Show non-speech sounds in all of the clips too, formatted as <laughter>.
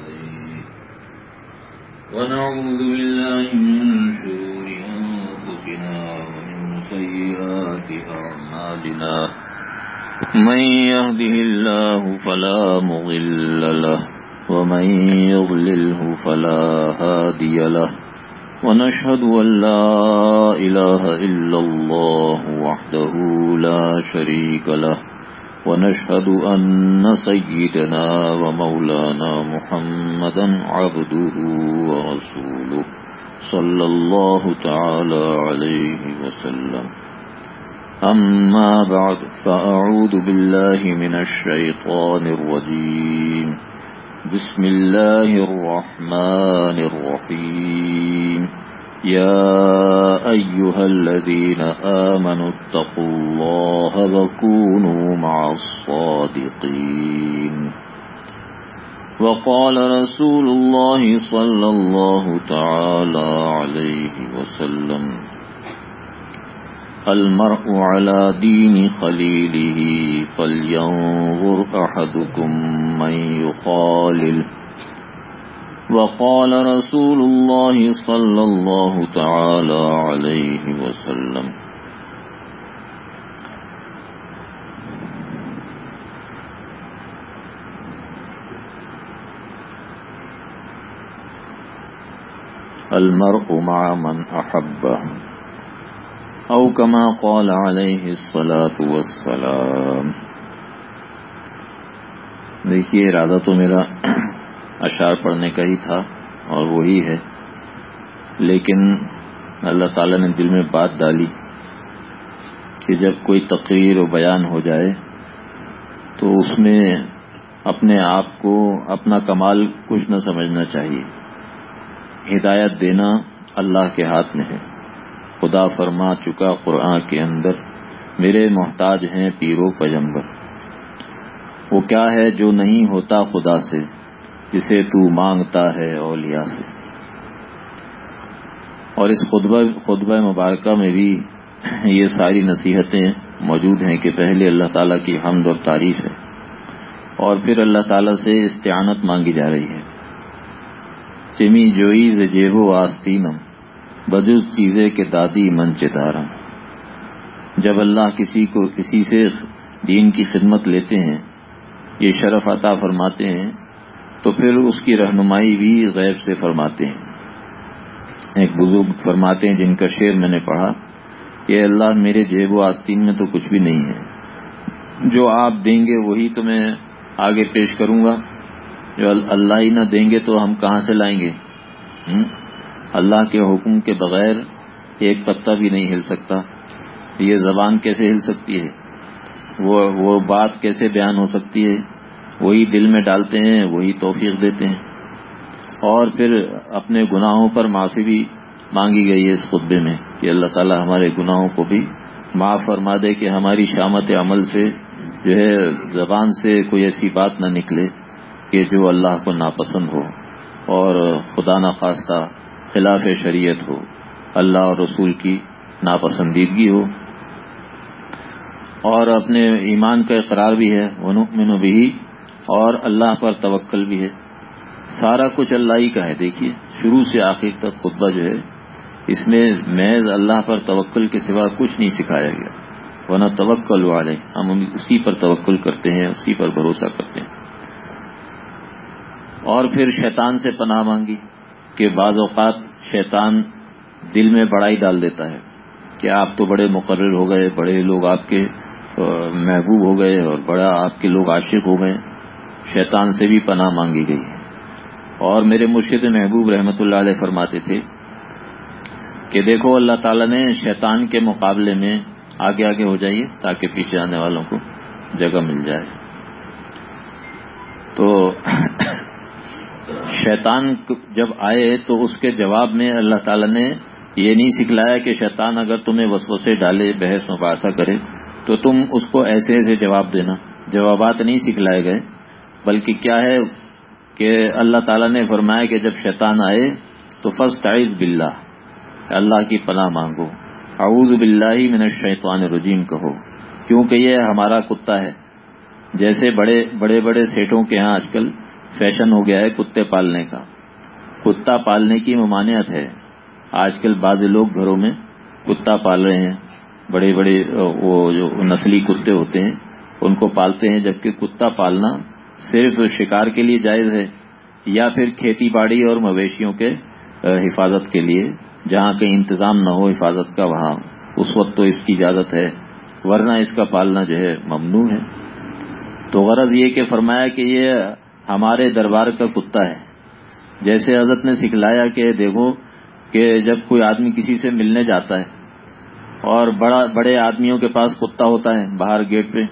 عليه ونعوذ بالله من شرور أنفسنا ومن سيئات أعمالنا. من يهده الله فلا مضل له، ومن يضلله فلا هادي له. ونشهد أن لا إله إلا الله وحده لا شريك له. ونشهد أن سيدنا ومولانا محمدا عبده ورسوله صلى الله تعالى عليه وسلم. أما بعد، فأعوذ بالله من الشيطان الرجيم. بسم الله الرحمن الرحيم. يا أيها الذين آمنوا اتقوا الله وكونوا مع الصادقين. وقال رسول الله صلى الله تعالى عليه وسلم المرء على دين خليله فلينظر أحدكم من يخالل وقال رسول الله صلى الله تعالى عليه وسلم. المرء مع من أحبه. او کما قال علیہ السلاۃ والسلام. دیکھیے، ارادہ تو میرا اشعار پڑھنے کا ہی تھا اور وہی ہے۔ لیکن اللہ تعالی نے دل میں بات ڈالی کہ جب کوئی تقریر و بیان ہو جائے تو اس میں اپنے آپ کو اپنا کمال کچھ نہ سمجھنا چاہیے۔ ہدایت دینا اللہ کے ہاتھ میں ہے۔ خدا فرما چکا قرآن کے اندر، میرے محتاج ہیں پیرو پیمبر وہ کیا ہے جو نہیں ہوتا خدا سے؟ جسے تو مانگتا ہے اولیاء سے۔ اور اس خطبہ خطبہ مبارکہ میں بھی یہ ساری نصیحتیں موجود ہیں کہ پہلے اللہ تعالیٰ کی حمد اور تعریف ہے۔ اور پھر اللہ تعالیٰ سے استعانت مانگی جا رہی ہے۔ چمی جوئی جیب و آستینم، بجز چیزیں کے دادی من چتارم جب اللہ کسی کو، کسی سے دین کی خدمت لیتے ہیں، یہ شرف عطا فرماتے ہیں تو پھر اس کی رہنمائی بھی غیب سے فرماتے ہیں۔ ایک بزرگ فرماتے ہیں جن کا شعر میں نے پڑھا کہ اللہ میرے جیب و آستین میں تو کچھ بھی نہیں ہے۔ جو آپ دیں گے وہی تو میں آگے پیش کروں گا۔ جو اللہ ہی نہ دیں گے تو ہم کہاں سے لائیں گے؟ اللہ کے حکم کے بغیر ایک پتا بھی نہیں ہل سکتا۔ یہ زبان کیسے ہل سکتی ہے؟ وہ وہ بات کیسے بیان ہو سکتی ہے؟ وہی دل میں ڈالتے ہیں، وہی توفیق دیتے ہیں۔ اور پھر اپنے گناہوں پر معافی بھی مانگی گئی ہے اس خطبے میں کہ اللہ تعالی ہمارے گناہوں کو بھی معاف فرما دے کہ ہماری شامت عمل سے جو ہے زبان سے کوئی ایسی بات نہ نکلے کہ جو اللہ کو ناپسند ہو اور خدا نخواستہ خلاف شریعت ہو، اللہ اور رسول کی ناپسندیدگی ہو۔ اور اپنے ایمان کا اقرار بھی ہے، ونؤمن بھی اور اللہ پر توکل بھی ہے۔ سارا کچھ اللہ ہی کا ہے، دیکھیے۔ شروع سے آخر تک خطبہ جو ہے، اس میں محض اللہ پر توکل کے سوا کچھ نہیں سکھایا گیا۔ ورنہ توکل والے ہم اسی پر توکل کرتے ہیں، اسی پر بھروسہ کرتے ہیں۔ اور پھر شیطان سے پناہ مانگی کہ بعض اوقات شیطان دل میں بڑائی ڈال دیتا ہے کہ آپ تو بڑے مقرر ہو گئے، بڑے لوگ آپ کے محبوب ہو گئے اور بڑا آپ کے لوگ عاشق ہو گئے۔ شیطان سے بھی پناہ مانگی گئی ہے۔ اور میرے مرشد محبوب رحمت اللہ علیہ فرماتے تھے کہ دیکھو، اللہ تعالیٰ نے شیطان کے مقابلے میں آگے آگے ہو جائیے تاکہ پیچھے آنے والوں کو جگہ مل جائے۔ تو <clears throat> شیطان جب آئے تو اس کے جواب میں اللہ تعالیٰ نے یہ نہیں سکھلایا کہ شیطان اگر تمہیں وسوسے ڈالے، بحث مباحثہ کرے تو تم اس کو ایسے ایسے جواب دینا۔ جوابات نہیں سکھلائے گئے۔ بلکہ کیا ہے کہ اللہ تعالیٰ نے فرمایا کہ جب شیطان آئے تو فسٹ آئز بلّہ اللہ کی پناہ مانگو۔ اعوذ باللہ من الشیطان الرجیم کہو، کیونکہ یہ ہمارا کتا ہے۔ جیسے بڑے بڑے بڑے سیٹوں کے ہاں آج کل فیشن ہو گیا ہے کتے پالنے کا۔ کتا پالنے کی ممانعت ہے۔ آج کل بعض لوگ گھروں میں کتا پال رہے ہیں۔ بڑے بڑے وہ جو نسلی کتے ہوتے ہیں، ان کو پالتے ہیں جبکہ کتا پالنا صرف شکار کے لیے جائز ہے یا پھر کھیتی باڑی اور مویشیوں کے حفاظت کے لیے، جہاں کہیں انتظام نہ ہو حفاظت کا، وہاں اس وقت تو اس کی اجازت ہے، ورنہ اس کا پالنا جو ہے ممنوع ہے۔ تو غرض یہ کہ فرمایا کہ یہ ہمارے دربار کا کتا ہے۔ جیسے حضرت نے سکھلایا کہ دیکھو کہ جب کوئی آدمی کسی سے ملنے جاتا ہے اور بڑا، بڑے آدمیوں کے پاس کتا ہوتا ہے باہر گیٹ پہ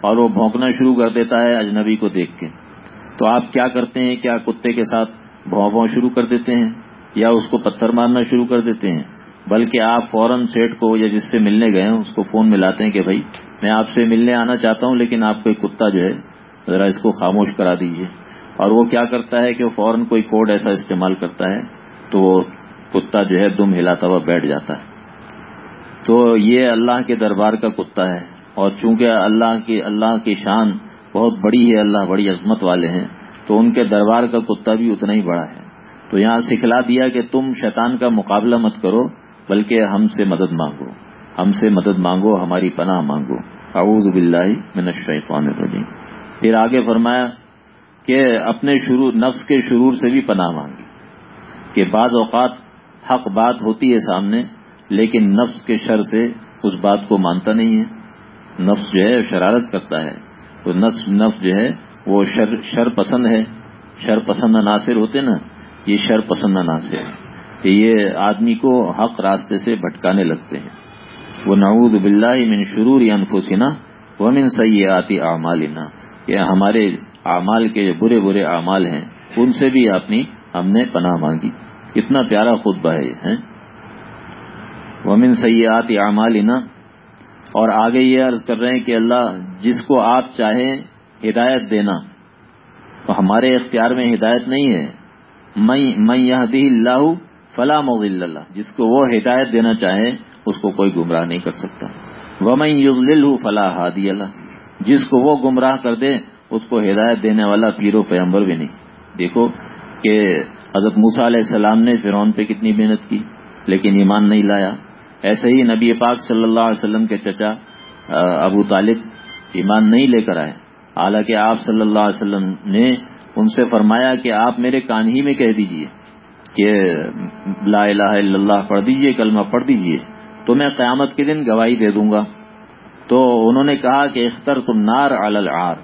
اور وہ بھونکنا شروع کر دیتا ہے اجنبی کو دیکھ کے۔ تو آپ کیا کرتے ہیں؟ کیا کتے کے ساتھ بھون بھون شروع کر دیتے ہیں؟ یا اس کو پتھر مارنا شروع کر دیتے ہیں؟ بلکہ آپ فوراً سیٹ کو یا جس سے ملنے گئے ہیں، اس کو فون ملاتے ہیں کہ بھائی، میں آپ سے ملنے آنا چاہتا ہوں، لیکن آپ کو کتا جو ہے، ذرا اس کو خاموش کرا دیجیے اور وہ کیا کرتا ہے کہ وہ فوراً کوئی کوڈ ایسا استعمال کرتا ہے، تو وہ کتا جو ہے، دم ہلاتا ہوا بیٹھ جاتا ہے۔ تو یہ اللہ کے دربار کا کتا ہے۔ اور چونکہ اللہ کی اللہ کی شان بہت بڑی ہے، اللہ بڑی عظمت والے ہیں، تو ان کے دربار کا کتا بھی اتنا ہی بڑا ہے۔ تو یہاں سکھلا دیا کہ تم شیطان کا مقابلہ مت کرو، بلکہ ہم سے مدد مانگو۔ ہم سے مدد مانگو، ہماری پناہ مانگو۔ اعوذ باللہ من الشیطان الرجیم۔ پھر آگے فرمایا کہ اپنے شروع، نفس کے شرور سے بھی پناہ مانگی۔ کہ بعض اوقات حق بات ہوتی ہے سامنے، لیکن نفس کے شر سے اس بات کو مانتا نہیں ہے۔ نفس جو ہے شرارت کرتا ہے۔ تو نفس نفس جو ہے وہ شر شر پسند ہے۔ شر پسند عناصر ہوتے نا، یہ شر پسند عناصر کہ یہ آدمی کو حق راستے سے بھٹکانے لگتے ہیں۔ وہ نعود باللہ من شرور انفسنا وہ من اعمالنا۔ کہ ہمارے اعمال کے جو برے برے اعمال ہیں، ان سے بھی اپنی ہم نے پناہ مانگی۔ کتنا پیارا خطبہ ہے ومن سیاحت اعمالنا اور آگے یہ عرض کر رہے ہیں کہ اللہ جس کو آپ چاہیں ہدایت دینا، تو ہمارے اختیار میں ہدایت نہیں ہے۔ میں یہ اللہ فلاں مغل اللہ جس کو وہ ہدایت دینا چاہے، اس کو کوئی گمراہ نہیں کر سکتا۔ وہ میں یغل فلاح ہادی اللہ جس کو وہ گمراہ کر دے، اس کو ہدایت دینے والا پیر و پیمبر بھی نہیں۔ دیکھو کہ حضرت موسا علیہ السلام نے فرعون پہ کتنی محنت کی، لیکن ایمان نہیں لایا۔ ایسے ہی نبی پاک صلی اللہ علیہ وسلم کے چچا ابو طالب ایمان نہیں لے کر آئے۔ حالانکہ آپ صلی اللہ علیہ وسلم نے ان سے فرمایا کہ آپ میرے کان ہی میں کہہ دیجیے کہ لا الہ الا اللہ پڑھ دیجیے، کلمہ پڑھ دیجیے۔ تو میں قیامت کے دن گواہی دے دوں گا۔ تو انہوں نے کہا کہ اختر تم نار العار۔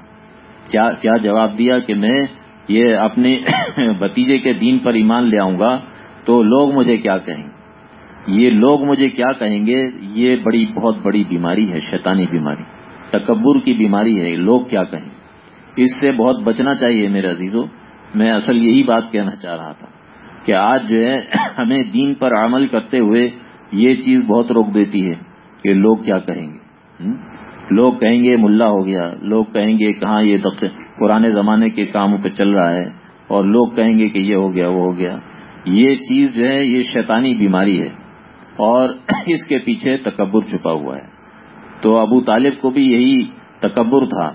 کیا کیا جواب دیا کہ میں یہ اپنے <coughs> بتیجے کے دین پر ایمان لے آؤں گا؟ تو لوگ مجھے کیا کہیں؟ یہ لوگ مجھے کیا کہیں گے؟ یہ بڑی، بہت بڑی بیماری ہے، شیطانی بیماری۔ تکبر کی بیماری ہے لوگ کیا کہیں؟ اس سے بہت بچنا چاہیے میرے عزیزوں میں اصل یہی بات کہنا چاہ رہا تھا کہ آج جو ہے، <coughs> ہمیں دین پر عمل کرتے ہوئے یہ چیز بہت روک دیتی ہے کہ لوگ کیا کہیں گے؟ لوگ کہیں گے ملا ہو گیا، لوگ کہیں گے کہاں یہ دفتر پرانے زمانے کے کاموں پہ چل رہا ہے، اور لوگ کہیں گے کہ یہ ہو گیا، وہ ہو گیا۔ یہ چیز جو ہے، یہ شیطانی بیماری ہے۔ اور اس کے پیچھے تکبر چھپا ہوا ہے۔ تو ابو طالب کو بھی یہی تکبر تھا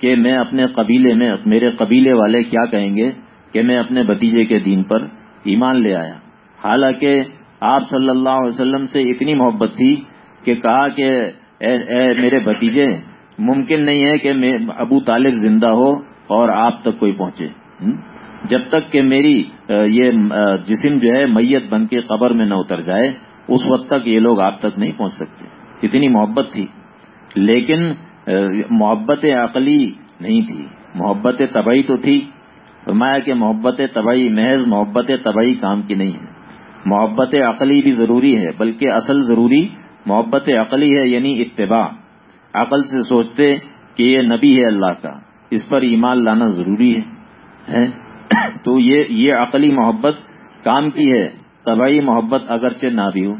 کہ میں اپنے قبیلے میں، میرے قبیلے والے کیا کہیں گے کہ میں اپنے بتیجے کے دین پر ایمان لے آیا۔ حالانکہ آپ صلی اللہ علیہ وسلم سے اتنی محبت تھی کہ کہا کہ اے اے میرے بتیجے، ممکن نہیں ہے کہ ابو طالب زندہ ہو اور آپ تک کوئی پہنچے۔ جب تک کہ میری یہ جسم جو ہے میت بن کے قبر میں نہ اتر جائے اس وقت تک یہ لوگ آپ تک نہیں پہنچ سکتے۔ اتنی محبت تھی۔ لیکن محبت عقلی نہیں تھی۔ محبت طبعی تو تھی۔ فرمایا کہ محبت طبعی محض محبت طبعی کام کی نہیں ہے۔ محبت عقلی بھی ضروری ہے، بلکہ اصل ضروری محبت عقلی ہے یعنی اتباع۔ عقل سے سوچتے کہ یہ نبی ہے اللہ کا۔ اس پر ایمان لانا ضروری ہے؟ <coughs> تو یہ یہ عقلی محبت کام کی ہے۔ طبعی محبت اگرچہ نہ بھی ہو۔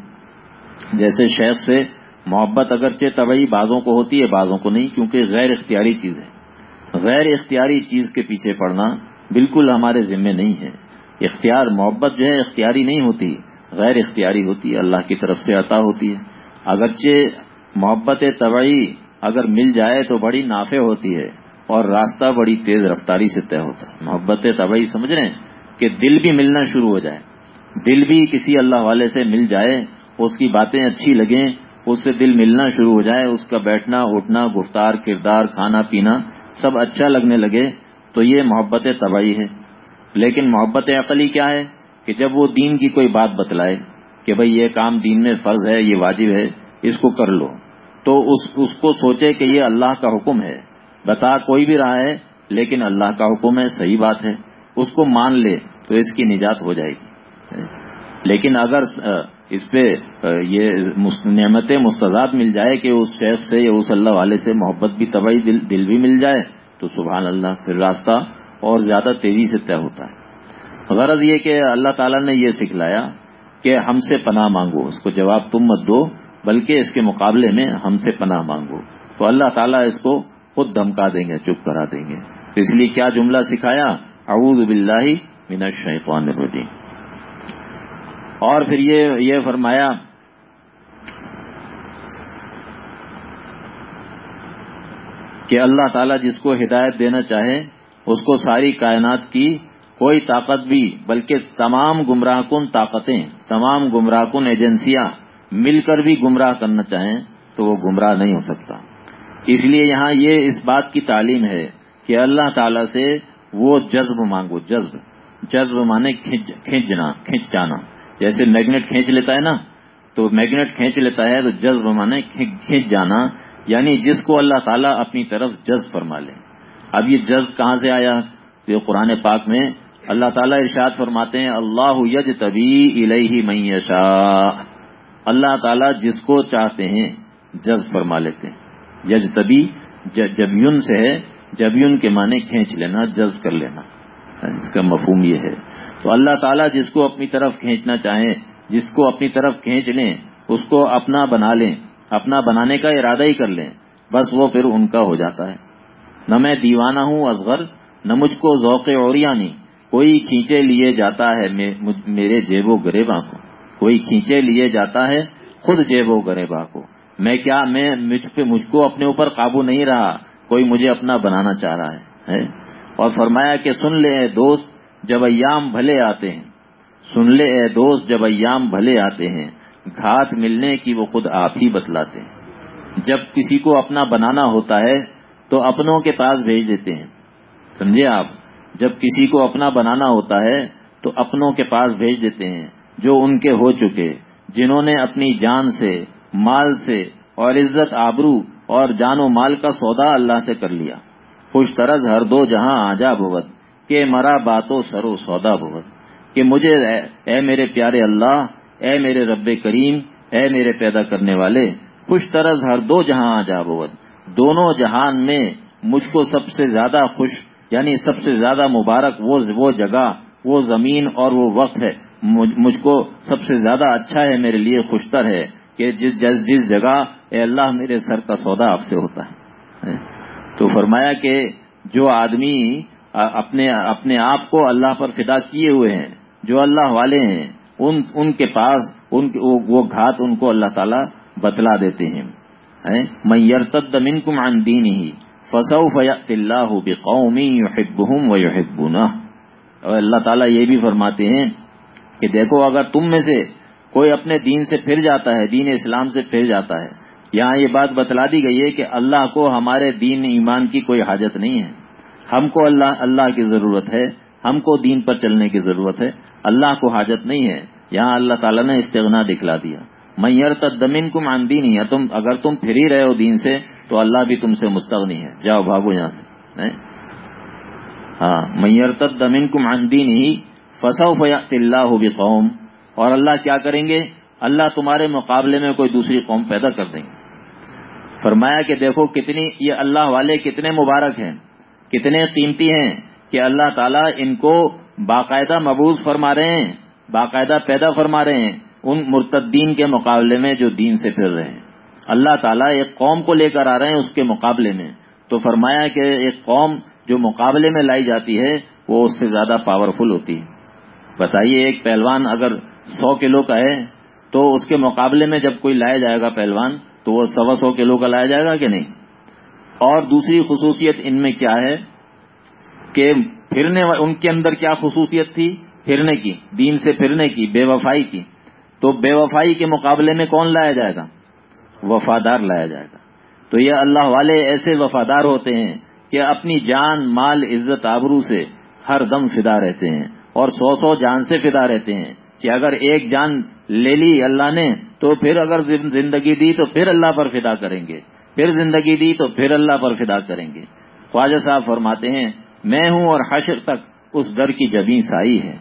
جیسے شیخ سے محبت اگرچہ طبعی بعضوں کو ہوتی ہے بعضوں کو نہیں، کیونکہ غیر اختیاری چیز ہے۔ غیر اختیاری چیز کے پیچھے پڑنا بالکل ہمارے ذمے نہیں ہے۔ اختیار محبت جو ہے، اختیاری نہیں ہوتی۔ غیر اختیاری ہوتی ہے، اللہ کی طرف سے عطا ہوتی ہے۔ اگرچہ محبت طبعی اگر مل جائے تو بڑی نافع ہوتی ہے اور راستہ بڑی تیز رفتاری سے طے ہوتا ہے۔ محبت طبعی، سمجھ رہے ہیں؟ کہ دل بھی ملنا شروع ہو جائے۔ دل بھی کسی اللہ والے سے مل جائے، اس کی باتیں اچھی لگیں، اس سے دل ملنا شروع ہو جائے، اس کا بیٹھنا، اٹھنا، گفتار، کردار، کھانا، پینا سب اچھا لگنے لگے، تو یہ محبت طبعی ہے۔ لیکن محبت عقلی کیا ہے؟ کہ جب وہ دین کی کوئی بات بتلائے کہ بھئی یہ کام دین میں فرض ہے، یہ واجب ہے، اس کو کر لو، تو اس اس کو سوچے کہ یہ اللہ کا حکم ہے۔ بتا کوئی بھی رہا ہے، لیکن اللہ کا حکم ہے، صحیح بات ہے۔ اس کو مان لے، تو اس کی نجات ہو جائے گی۔ لیکن اگر اس پہ یہ نعمت مستضاد مل جائے کہ اس شیخ سے یا اس اللہ والے سے محبت بھی طبعی دل دل بھی مل جائے، تو سبحان اللہ پھر راستہ اور زیادہ تیزی سے طے ہوتا ہے۔ غرض یہ کہ اللہ تعالیٰ نے یہ سکھلایا کہ ہم سے پناہ مانگو، اس کو جواب تم مت دو، بلکہ اس کے مقابلے میں ہم سے پناہ مانگو۔ تو اللہ تعالیٰ اس کو خود دھمکا دیں گے، چپ کرا دیں گے۔ اس لیے کیا جملہ سکھایا؟ اعوذ باللہ من الشیطان الرجیم۔ اور پھر یہ یہ فرمایا، کہ اللہ تعالیٰ جس کو ہدایت دینا چاہے، اس کو ساری کائنات کی کوئی طاقت بھی، بلکہ تمام گمراہ کن طاقتیں، تمام گمراہ کن ایجنسیاں مل کر بھی گمراہ کرنا چاہیں، تو وہ گمراہ نہیں ہو سکتا۔ اس لیے یہاں یہ اس بات کی تعلیم ہے کہ اللہ تعالی سے وہ جذب مانگو، جذب جذب مانے کھینچنا کھینچ جانا۔ جیسے میگنیٹ کھینچ لیتا ہے نا، تو میگنیٹ کھینچ لیتا ہے تو جذب مانے کھینچ جانا یعنی جس کو اللہ تعالیٰ اپنی طرف جذب فرما لے۔ اب یہ جذب کہاں سے آیا؟ یہ قرآن پاک میں اللہ تعالیٰ ارشاد فرماتے ہیں، اللہ یج طبی الہی میشا اللہ تعالیٰ جس کو چاہتے ہیں جذب فرما لیتے ہیں۔ یج طبی جبیون سے ہے، جبیون کے معنی کھینچ لینا، جذب کر لینا۔ ہاں، اس کا مفہوم یہ ہے۔ تو اللہ تعالیٰ جس کو اپنی طرف کھینچنا چاہیں جس کو اپنی طرف کھینچ لیں، اس کو اپنا بنا لیں، اپنا بنانے کا ارادہ ہی کر لیں، بس وہ پھر ان کا ہو جاتا ہے۔ نہ میں دیوانہ ہوں اصغر، نہ مجھ کو ذوق اور نہیں کوئی کھینچے لیے جاتا ہے میرے جیب و گریبا کو۔ کوئی کھینچے لیے جاتا ہے خود جیب و گریبا کو۔ میں کیا، میں مجھ پہ، مجھ کو اپنے اوپر قابو نہیں رہا؟ کوئی مجھے اپنا بنانا چاہ رہا ہے اور فرمایا کہ سن لے دوست جب ایام بھلے آتے ہیں۔ سن لے اے دوست، جب ایام بھلے آتے ہیں، گھات ملنے کی وہ خود آپ ہی بتلاتے ہیں۔ جب کسی کو اپنا بنانا ہوتا ہے، تو اپنوں کے پاس بھیج دیتے ہیں۔ سمجھے آپ؟ جب کسی کو اپنا بنانا ہوتا ہے، تو اپنوں کے پاس بھیج دیتے ہیں، جو ان کے ہو چکے، جنہوں نے اپنی جان سے، مال سے اور عزت، آبرو اور جان و مال کا سودا اللہ سے کر لیا۔ خوش طرز ہر دو جہاں آجا بھوت۔ کہ مرا باتوں سرو سودا بھوت کہ مجھے اے میرے پیارے اللہ، اے میرے رب کریم، اے میرے پیدا کرنے والے، خوش طرز ہر دو جہاں آجا بھوت دونوں جہان میں مجھ کو سب سے زیادہ خوش یعنی سب سے زیادہ مبارک وہ وہ جگہ، وہ زمین اور وہ وقت ہے۔ مجھ کو سب سے زیادہ اچھا ہے، میرے لیے خوشتر ہے کہ جس جس جس جگہ اے اللہ میرے سر کا سودا آپ سے ہوتا ہے۔ تو فرمایا کہ جو آدمی اپنے اپنے آپ کو اللہ پر فدا کیے ہوئے ہیں، جو اللہ والے ہیں، ان ان کے پاس، ان وہ گھات ان کو اللہ تعالیٰ بتلا دیتے ہیں۔ میں یرتد منکم عن دینی فسو فیات اللہ بقومی یحبہم و یحبونہ اور اللہ تعالیٰ یہ بھی فرماتے ہیں کہ دیکھو، اگر تم میں سے کوئی اپنے دین سے پھر جاتا ہے، دین اسلام سے پھر جاتا ہے، یہاں یہ بات بتلا دی گئی ہے کہ اللہ کو ہمارے دین ایمان کی کوئی حاجت نہیں ہے۔ ہم کو اللہ اللہ کی ضرورت ہے، ہم کو دین پر چلنے کی ضرورت ہے۔ اللہ کو حاجت نہیں ہے۔ یہاں اللہ تعالیٰ نے استغنا دکھلا دیا۔ میئر تدمین کو ماندی نہیں ہے تم، اگر تم پھر ہی رہے ہو دین سے، تو اللہ بھی تم سے مستغنی ہے۔ جاؤ، بھاگو یہاں سے۔ ہاں۔ میئر تدمین کو ماندی نہیں فسو فیات اللہ ہو بھی قوم اور اللہ کیا کریں گے؟ اللہ تمہارے مقابلے میں کوئی دوسری قوم پیدا کر دیں گے۔ فرمایا کہ دیکھو کتنی، یہ اللہ والے کتنے مبارک ہیں۔ کتنے قیمتی ہیں کہ اللہ تعالیٰ ان کو باقاعدہ مبوض فرما رہے ہیں، باقاعدہ پیدا فرما رہے ہیں ان مرتدین کے مقابلے میں جو دین سے پھر رہے ہیں۔ اللہ تعالیٰ ایک قوم کو لے کر آ رہے ہیں اس کے مقابلے میں۔ تو فرمایا کہ ایک قوم جو مقابلے میں لائی جاتی ہے، وہ اس سے زیادہ پاورفل ہوتی ہے۔ بتائیے، ایک پہلوان اگر سو کلو کا ہے، تو اس کے مقابلے میں جب کوئی لایا جائے گا پہلوان، تو وہ سوا سو کلو کا لایا جائے گا کہ نہیں؟ اور دوسری خصوصیت ان میں کیا ہے کہ پھرنے ان کے اندر کیا خصوصیت تھی؟ پھرنے کی، دین سے پھرنے کی، بے وفائی کی۔ تو بے وفائی کے مقابلے میں کون لایا جائے گا؟ وفادار لایا جائے گا۔ تو یہ اللہ والے ایسے وفادار ہوتے ہیں کہ اپنی جان، مال، عزت، آبرو سے ہر دم فدا رہتے ہیں اور سو سو جان سے فدا رہتے ہیں کہ اگر ایک جان لے لی اللہ نے تو پھر اگر زندگی دی تو پھر اللہ پر فدا کریں گے۔ پھر زندگی دی تو پھر اللہ پر فدا کریں گے۔ خواجہ صاحب فرماتے ہیں، میں ہوں اور حشر تک اس در کی جبیں سائی ہے۔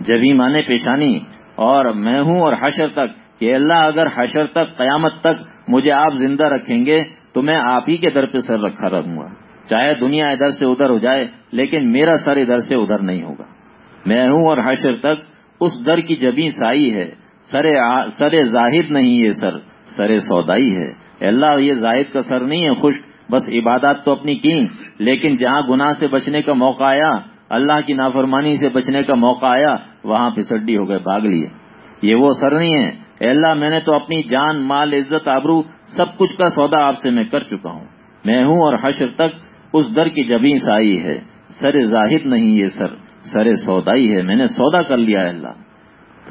جبی مانے پیشانی۔ اور میں ہوں اور حشر تک کہ اللہ اگر حشر تک، قیامت تک مجھے آپ زندہ رکھیں گے، تو میں آپ ہی کے در پہ سر رکھا رہوں گا۔ چاہے دنیا ادھر سے ادھر ہو جائے، لیکن میرا سر ادھر سے ادھر نہیں ہوگا۔ میں ہوں اور حشر تک اس در کی جبیں سائی ہے۔ سر سر ظاہر نہیں یہ سر سر سودائی ہے۔ اللہ، یہ زاہد کا سر نہیں ہے خوش بس عبادات تو اپنی کی۔ لیکن جہاں گناہ سے بچنے کا موقع آیا، اللہ کی نافرمانی سے بچنے کا موقع آیا، وہاں پھسڈی ہو گئے، بھاگ لیے۔ یہ وہ سر نہیں ہے۔ اے اللہ، میں نے تو اپنی جان، مال، عزت، آبرو سب کچھ کا سودا آپ سے میں کر چکا ہوں۔ میں ہوں اور حشر تک اس در کی جبیں سائی ہے۔ سر ظاہر نہیں یہ سر سر سودائی ہے۔ میں نے سودا کر لیا ہے اللہ۔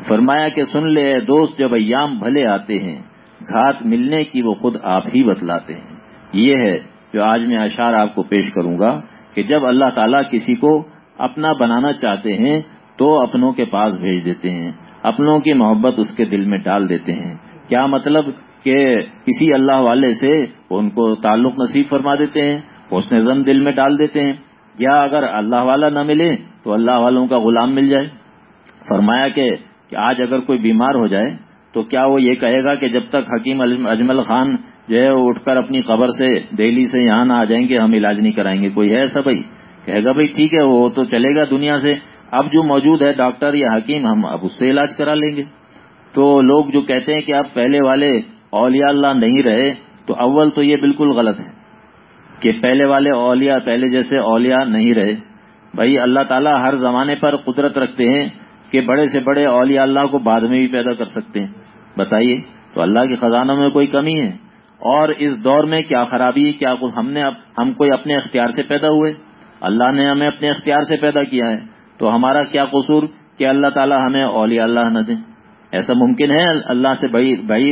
فرمایا کہ سن لے دوست، جب ایام بھلے آتے ہیں گھات ملنے کی وہ خود آپ ہی بتلاتے ہیں۔ یہ ہے جو آج میں اشار آپ کو پیش کروں گا کہ جب اللہ تعالیٰ کسی کو اپنا بنانا چاہتے ہیں تو اپنوں کے پاس بھیج دیتے ہیں، اپنوں کی محبت اس کے دل میں ڈال دیتے ہیں۔ کیا مطلب کہ کسی اللہ والے سے ان کو تعلق نصیب فرما دیتے ہیں اس نے زن دل میں ڈال دیتے ہیں۔ یا اگر اللہ والا نہ ملے تو اللہ والوں کا غلام مل جائے۔ فرمایا کہ آج اگر کوئی بیمار ہو جائے تو کیا وہ یہ کہے گا کہ جب تک حکیم اجمل خان جو ہے وہ اٹھ کر اپنی قبر سے دہلی سے یہاں نہ آ جائیں گے، ہم علاج نہیں کرائیں گے۔ کوئی ہے ایسا بھائی؟ کہے گا بھائی ٹھیک ہے، وہ تو چلے گا دنیا سے۔ اب جو موجود ہے ڈاکٹر یا حکیم، ہم اب اس سے علاج کرا لیں گے۔ تو لوگ جو کہتے ہیں کہ اب پہلے والے اولیاء اللہ نہیں رہے، تو اول تو یہ بالکل غلط ہے کہ پہلے والے اولیاء پہلے جیسے اولیاء نہیں رہے۔ بھائی اللہ تعالیٰ ہر زمانے پر قدرت رکھتے ہیں کہ بڑے سے بڑے اولیاء اللہ کو بعد میں بھی پیدا کر سکتے ہیں۔ بتائیے، تو اللہ کے خزانوں میں کوئی کمی ہے؟ اور اس دور میں کیا خرابی، کیا ہم نے ہم کوئی اپنے اختیار سے پیدا ہوئے؟ اللہ نے ہمیں اپنے اختیار سے پیدا کیا ہے، تو ہمارا کیا قصور کہ اللہ تعالیٰ ہمیں اولیاء اللہ نہ دیں؟ ایسا ممکن ہے اللہ سے بھائی بھائی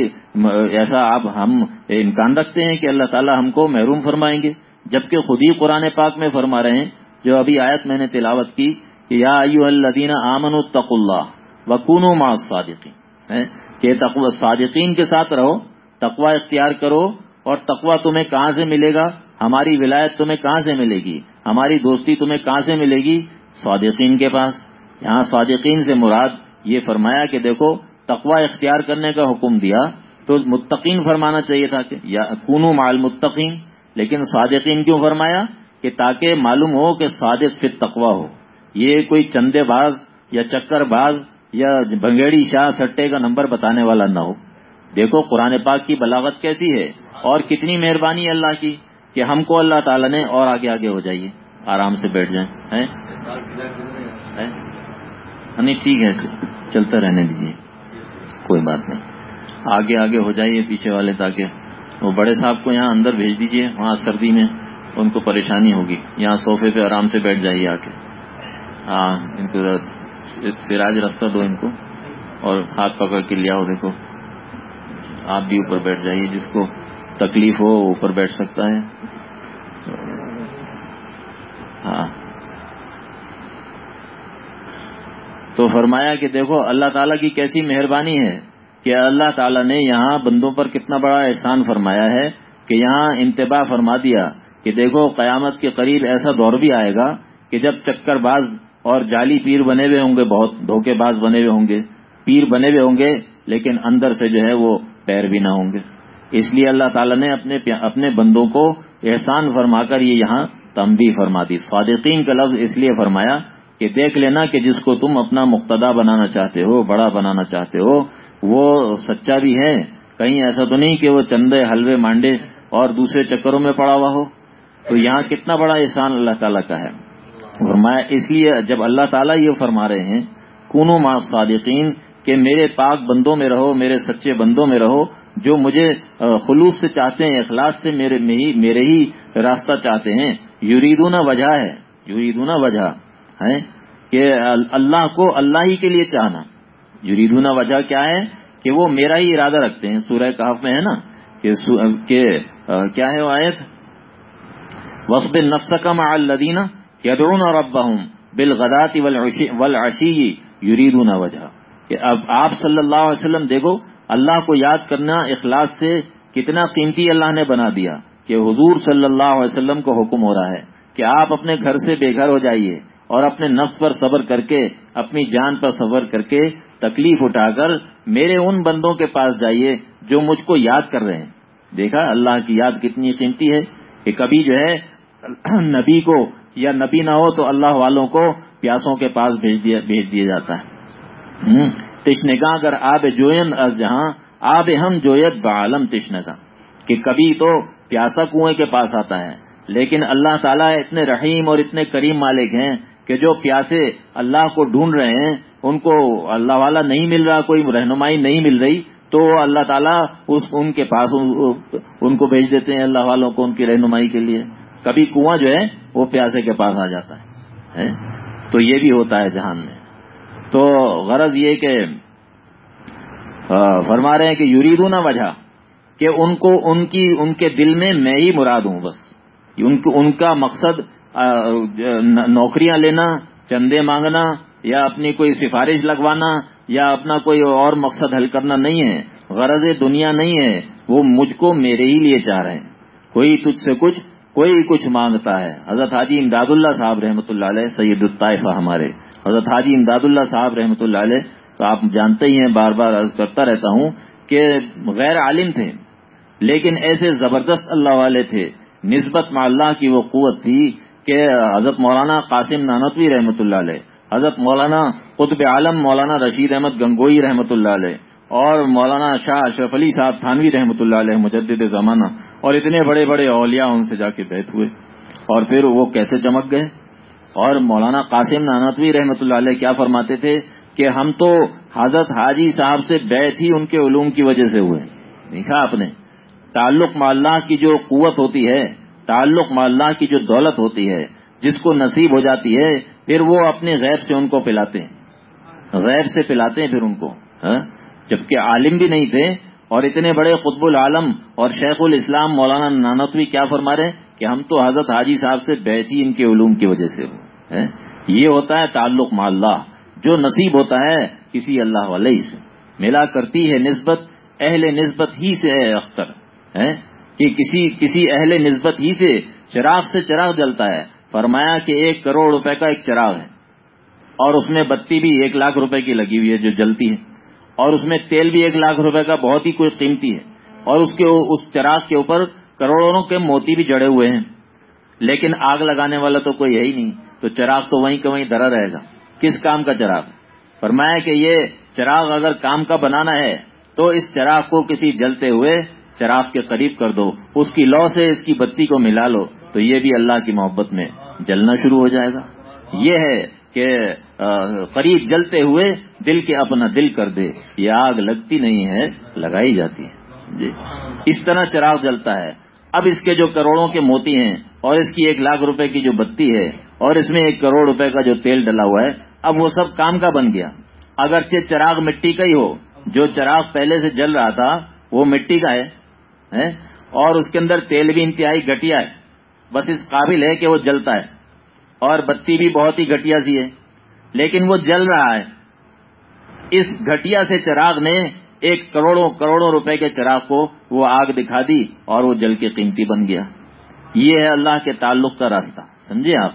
ایسا آپ، ہم امکان رکھتے ہیں کہ اللہ تعالیٰ ہم کو محروم فرمائیں گے؟ جبکہ خود ہی قرآن پاک میں فرما رہے ہیں، جو ابھی آیت میں نے تلاوت کی کہ یا ایو الدین امن التق اللہ وکون ما صادقین کہ تقوی صادقین کے ساتھ رہو تقوا اختیار کرو اور تقوا تمہیں کہاں سے ملے گا؟ ہماری ولایت تمہیں کہاں سے ملے گی؟ ہماری دوستی تمہیں کہاں سے ملے گی؟ صادقین کے پاس۔ یہاں صادقین سے مراد یہ فرمایا کہ دیکھو تقوا اختیار کرنے کا حکم دیا تو متقین فرمانا چاہیے تھا کہ یا کونو مال متقین لیکن صادقین کیوں فرمایا؟ کہ تاکہ معلوم ہو کہ صادق فت تقوا ہو۔ یہ کوئی چندے باز یا چکر باز یا بنگیڑی شاہ سٹے کا نمبر بتانے والا نہ ہو۔ دیکھو قرآن پاک کی بلاغت کیسی ہے اور کتنی مہربانی اللہ کی کہ ہم کو اللہ تعالیٰ نے اور آگے آگے ہو جائیے۔ آرام سے بیٹھ جائیں۔ نہیں ٹھیک ہے۔ چلتا رہنے دیجیے کوئی بات نہیں۔ آگے آگے ہو جائیے پیچھے والے تاکہ وہ بڑے صاحب کو یہاں اندر بھیج دیجیے وہاں سردی میں ان کو پریشانی ہوگی۔ یہاں صوفے پہ آرام سے بیٹھ جائیے آ کے ہاں ان کو سراج رستہ دو ان کو اور ہاتھ پکڑ کے لیا ہو دیکھو۔ آپ بھی اوپر بیٹھ جائیے، جس کو تکلیف ہو اوپر بیٹھ سکتا ہے۔ ہاں۔ تو فرمایا کہ دیکھو، اللہ تعالیٰ کی کیسی مہربانی ہے کہ اللہ تعالیٰ نے یہاں بندوں پر کتنا بڑا احسان فرمایا ہے کہ یہاں انتباہ فرما دیا کہ دیکھو، قیامت کے قریب ایسا دور بھی آئے گا کہ جب چکر باز اور جعلی پیر بنے ہوئے ہوں گے، بہت دھوکے باز بنے ہوئے ہوں گے۔ پیر بنے ہوئے ہوں گے، لیکن اندر سے جو ہے وہ پیر بھی نہ ہوں گے۔ اس لیے اللہ تعالیٰ نے اپنے اپنے بندوں کو احسان فرما کر یہ یہاں تمبی فرما دی۔ صادقین کا لفظ اس لیے فرمایا کہ دیکھ لینا کہ جس کو تم اپنا مقتدا بنانا چاہتے ہو، بڑا بنانا چاہتے ہو، وہ سچا بھی ہے۔ کہیں ایسا تو نہیں کہ وہ چندے، حلوے، مانڈے اور دوسرے چکروں میں پڑا ہوا ہو۔ تو یہاں کتنا بڑا احسان اللہ تعالیٰ کا ہے۔ فرمایا، اس لیے جب اللہ تعالیٰ یہ فرما رہے ہیں، کونو ما صادقین کہ میرے پاک بندوں میں رہو، میرے سچے بندوں میں رہو، جو مجھے خلوص سے چاہتے ہیں، اخلاص سے میرے میرے ہی راستہ چاہتے ہیں۔ یریدون وجہ ہے، یریدون وجہ ہے کہ اللہ کو اللہ ہی کے لیے چاہنا۔ یریدون وجہ کیا ہے؟ کہ وہ میرا ہی ارادہ رکھتے ہیں۔ سورہ کہف میں ہے نا، کہ کیا ہے وہ آیت؟ وسب نفس کا معلدین یدعون ربهم بالغدات والعشی یریدون وجہ کہ اب آپ صلی اللہ علیہ وسلم دیکھو، اللہ کو یاد کرنا اخلاص سے کتنا قیمتی اللہ نے بنا دیا کہ حضور صلی اللہ علیہ وسلم کو حکم ہو رہا ہے کہ آپ اپنے گھر سے بے گھر ہو جائیے اور اپنے نفس پر صبر کر کے، اپنی جان پر صبر کر کے تکلیف اٹھا کر میرے ان بندوں کے پاس جائیے جو مجھ کو یاد کر رہے ہیں۔ دیکھا، اللہ کی یاد کتنی قیمتی ہے کہ کبھی جو ہے، نبی کو یا نبی نہ ہو تو اللہ والوں کو پیاسوں کے پاس بھیج دیا بھیج دیا جاتا ہے۔ تشنگاہ اگر آب جوئن از جہاں، آب ہم جویت بعالم تشنگا کہ کبھی تو پیاسا کنویں کے پاس آتا ہے۔ لیکن اللہ تعالیٰ اتنے رحیم اور اتنے کریم مالک ہیں کہ جو پیاسے اللہ کو ڈھونڈ رہے ہیں، ان کو اللہ والا نہیں مل رہا، کوئی رہنمائی نہیں مل رہی، تو اللہ تعالیٰ اس ان کے پاس ان کو بھیج دیتے ہیں اللہ والوں کو ان کی رہنمائی کے لیے۔ کبھی کنواں جو ہے وہ پیاسے کے پاس آ جاتا ہے تو یہ بھی ہوتا ہے جہان میں۔ تو غرض یہ کہ فرما رہے ہیں کہ یریدوں نہ وجہ، کہ ان کو، ان کی، ان کے دل میں میں ہی مراد ہوں بس۔ ان کا مقصد نوکریاں لینا، چندے مانگنا، یا اپنی کوئی سفارش لگوانا، یا اپنا کوئی اور مقصد حل کرنا نہیں ہے۔ غرض دنیا نہیں ہے، وہ مجھ کو میرے ہی لیے چاہ رہے ہیں۔ کوئی تجھ سے کچھ کوئی کچھ مانگتا ہے۔ حضرت حاجی امداد اللہ صاحب رحمۃ اللہ علیہ، سید الطائفہ ہمارے۔ حضرت حاجی امداد اللہ صاحب رحمۃ اللہ علیہ، تو آپ جانتے ہی ہیں، بار بار عرض کرتا رہتا ہوں کہ غیر عالم تھے، لیکن ایسے زبردست اللہ والے تھے۔ نسبت مع اللہ کی وہ قوت تھی کہ حضرت مولانا قاسم نانتوی رحمۃ اللہ علیہ، حضرت مولانا قطب عالم مولانا رشید احمد گنگوئی رحمۃ اللہ علیہ اور مولانا شاہ اشرف علی صاحب تھانوی رحمۃ اللہ علیہ مجدد زمانہ اور اتنے بڑے بڑے اولیاء ان سے جا کے بیت ہوئے اور پھر وہ کیسے چمک گئے اور مولانا قاسم نانتوی رحمۃ اللہ علیہ کیا فرماتے تھے کہ ہم تو حضرت حاجی صاحب سے بیت ہی ان کے علوم کی وجہ سے ہوئے دیکھا آپ نے تعلق اللہ کی جو قوت ہوتی ہے، تعلق اللہ کی جو دولت ہوتی ہے، جس کو نصیب ہو جاتی ہے، پھر وہ اپنے غیب سے ان کو پلاتے ہیں غیب سے پلاتے ہیں پھر ان کو ہاں؟ جبکہ عالم بھی نہیں تھے اور اتنے بڑے قطب العالم اور شیخ الاسلام مولانا نانتوی کیا فرما رہے کہ ہم تو حضرت حاجی صاحب سے بیٹھی ان کے علوم کی وجہ سے ہو یہ ہوتا ہے تعلق مع اللہ، جو نصیب ہوتا ہے کسی اللہ علیہ سے۔ ملا کرتی ہے نسبت اہل نسبت ہی سے ہے اختر کہ کسی کسی اہل نسبت ہی سے چراغ سے چراغ جلتا ہے۔ فرمایا کہ ایک کروڑ روپے کا ایک چراغ ہے اور اس میں بتی بھی ایک لاکھ روپے کی لگی ہوئی ہے جو جلتی ہے۔ اور اس میں تیل بھی ایک لاکھ روپے کا بہت ہی کوئی قیمتی ہے۔ اور اس کے اس چراغ کے اوپر کروڑوں کے موتی بھی جڑے ہوئے ہیں۔ لیکن آگ لگانے والا تو کوئی ہے ہی نہیں۔ تو چراغ تو وہیں کا وہیں درا رہے گا۔ کس کام کا چراغ؟ فرمایا کہ یہ چراغ اگر کام کا بنانا ہے، تو اس چراغ کو کسی جلتے ہوئے چراغ کے قریب کر دو۔ اس کی لو سے اس کی بتی کو ملا لو۔ تو یہ بھی اللہ کی محبت میں جلنا شروع ہو جائے گا۔ یہ ہے کہ قریب جلتے ہوئے دل کے اپنا دل کر دے۔ یہ آگ لگتی نہیں ہے، لگائی جاتی ہے۔ جی۔ اس طرح چراغ جلتا ہے۔ اب اس کے جو کروڑوں کے موتی ہیں اور اس کی ایک لاکھ روپے کی جو بتی ہے اور اس میں ایک کروڑ روپے کا جو تیل ڈلا ہوا ہے، اب وہ سب کام کا بن گیا۔ اگرچہ چراغ مٹی کا ہی ہو، جو چراغ پہلے سے جل رہا تھا، وہ مٹی کا ہے اور اس کے اندر تیل بھی انتہائی گٹیا ہے۔ بس اس قابل ہے کہ وہ جلتا ہے۔ اور بتی بھی بہت ہی گٹیا سی ہے۔ لیکن وہ جل رہا ہے۔ اس گٹیا سے چراغ نے ایک کروڑوں کروڑوں روپے کے چراغ کو وہ آگ دکھا دی اور وہ جل کے قیمتی بن گیا۔ یہ ہے اللہ کے تعلق کا راستہ، سمجھے آپ؟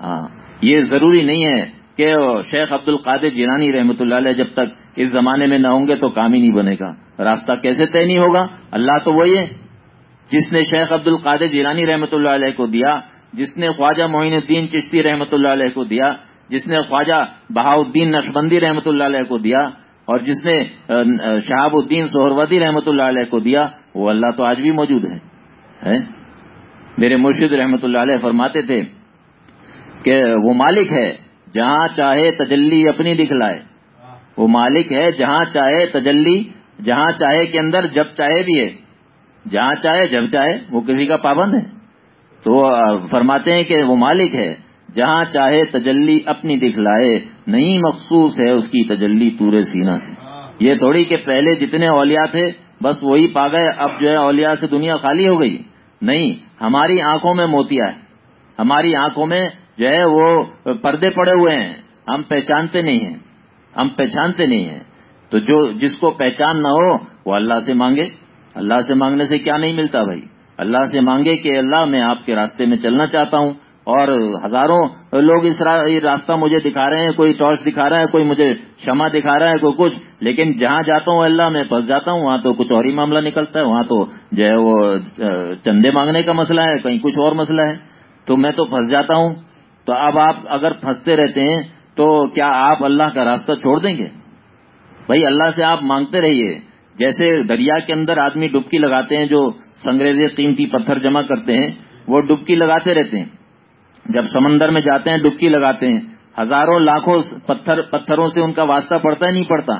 ہاں۔ یہ ضروری نہیں ہے کہ شیخ عبد القادر جیرانی رحمۃ اللہ علیہ جب تک اس زمانے میں نہ ہوں گے تو کام ہی نہیں بنے گا۔ راستہ کیسے طے نہیں ہوگا؟ اللہ تو وہی ہے۔ جس نے شیخ عبد القادر جیرانی رحمۃ اللہ علیہ کو دیا، جس نے خواجہ معین الدین چشتی رحمۃ اللہ علیہ کو دیا جس نے خواجہ بہاؤدین نقشبندی رحمۃ اللہ علیہ کو دیا اور جس نے شہاب الدین سہروردی رحمۃ اللہ علیہ کو دیا، وہ اللہ تو آج بھی موجود ہے میرے مرشد رحمۃ اللہ علیہ فرماتے تھے کہ وہ مالک ہے جہاں چاہے تجلی اپنی دکھلائے۔ وہ مالک ہے جہاں چاہے تجلی، جہاں چاہے کے اندر جب چاہے بھی ہے۔ جہاں چاہے جب چاہے، وہ کسی کا پابند ہے۔ تو فرماتے ہیں کہ وہ مالک ہے۔ جہاں چاہے تجلی اپنی دکھلائے نہیں مخصوص ہے اس کی تجلی تورے سینا سے۔ یہ تھوڑی کہ پہلے جتنے اولیاء تھے بس وہی پا گئے اب جو ہے اولیاء سے دنیا خالی ہو گئی۔ نہیں ہماری آنکھوں میں موتیا ہے ہماری آنکھوں میں جو ہے وہ پردے پڑے ہوئے ہیں۔ ہم پہچانتے نہیں ہیں۔ ہم پہچانتے نہیں ہیں۔ تو جو جس کو پہچان نہ ہو وہ اللہ سے مانگے۔ اللہ سے مانگنے سے کیا نہیں ملتا بھائی؟ اللہ سے مانگے کہ اللہ میں آپ کے راستے میں چلنا چاہتا ہوں۔ اور ہزاروں لوگ اس راستہ مجھے دکھا رہے ہیں، کوئی ٹارچ دکھا رہا ہے، کوئی مجھے شمع دکھا رہا ہے، کوئی کچھ۔ لیکن جہاں جاتا ہوں اللہ میں، پھنس جاتا ہوں، وہاں تو کچھ اور ہی معاملہ نکلتا ہے، وہاں تو جو ہے وہ چندے مانگنے کا مسئلہ ہے، کہیں کچھ اور مسئلہ ہے۔ تو میں تو پھنس جاتا ہوں۔ تو اب آپ اگر پھنستے رہتے ہیں، تو کیا آپ اللہ کا راستہ چھوڑ دیں گے؟ بھائی، اللہ سے آپ مانگتے رہیے۔ جیسے دریا کے اندر آدمی ڈبکی لگاتے ہیں، جو سنگریزے قیمتی پتھر جمع کرتے ہیں، وہ ڈبکی لگاتے رہتے ہیں۔ جب سمندر میں جاتے ہیں، ڈبکی لگاتے ہیں، ہزاروں لاکھوں پتھر، پتھروں سے ان کا واسطہ پڑتا ہے نہیں پڑتا۔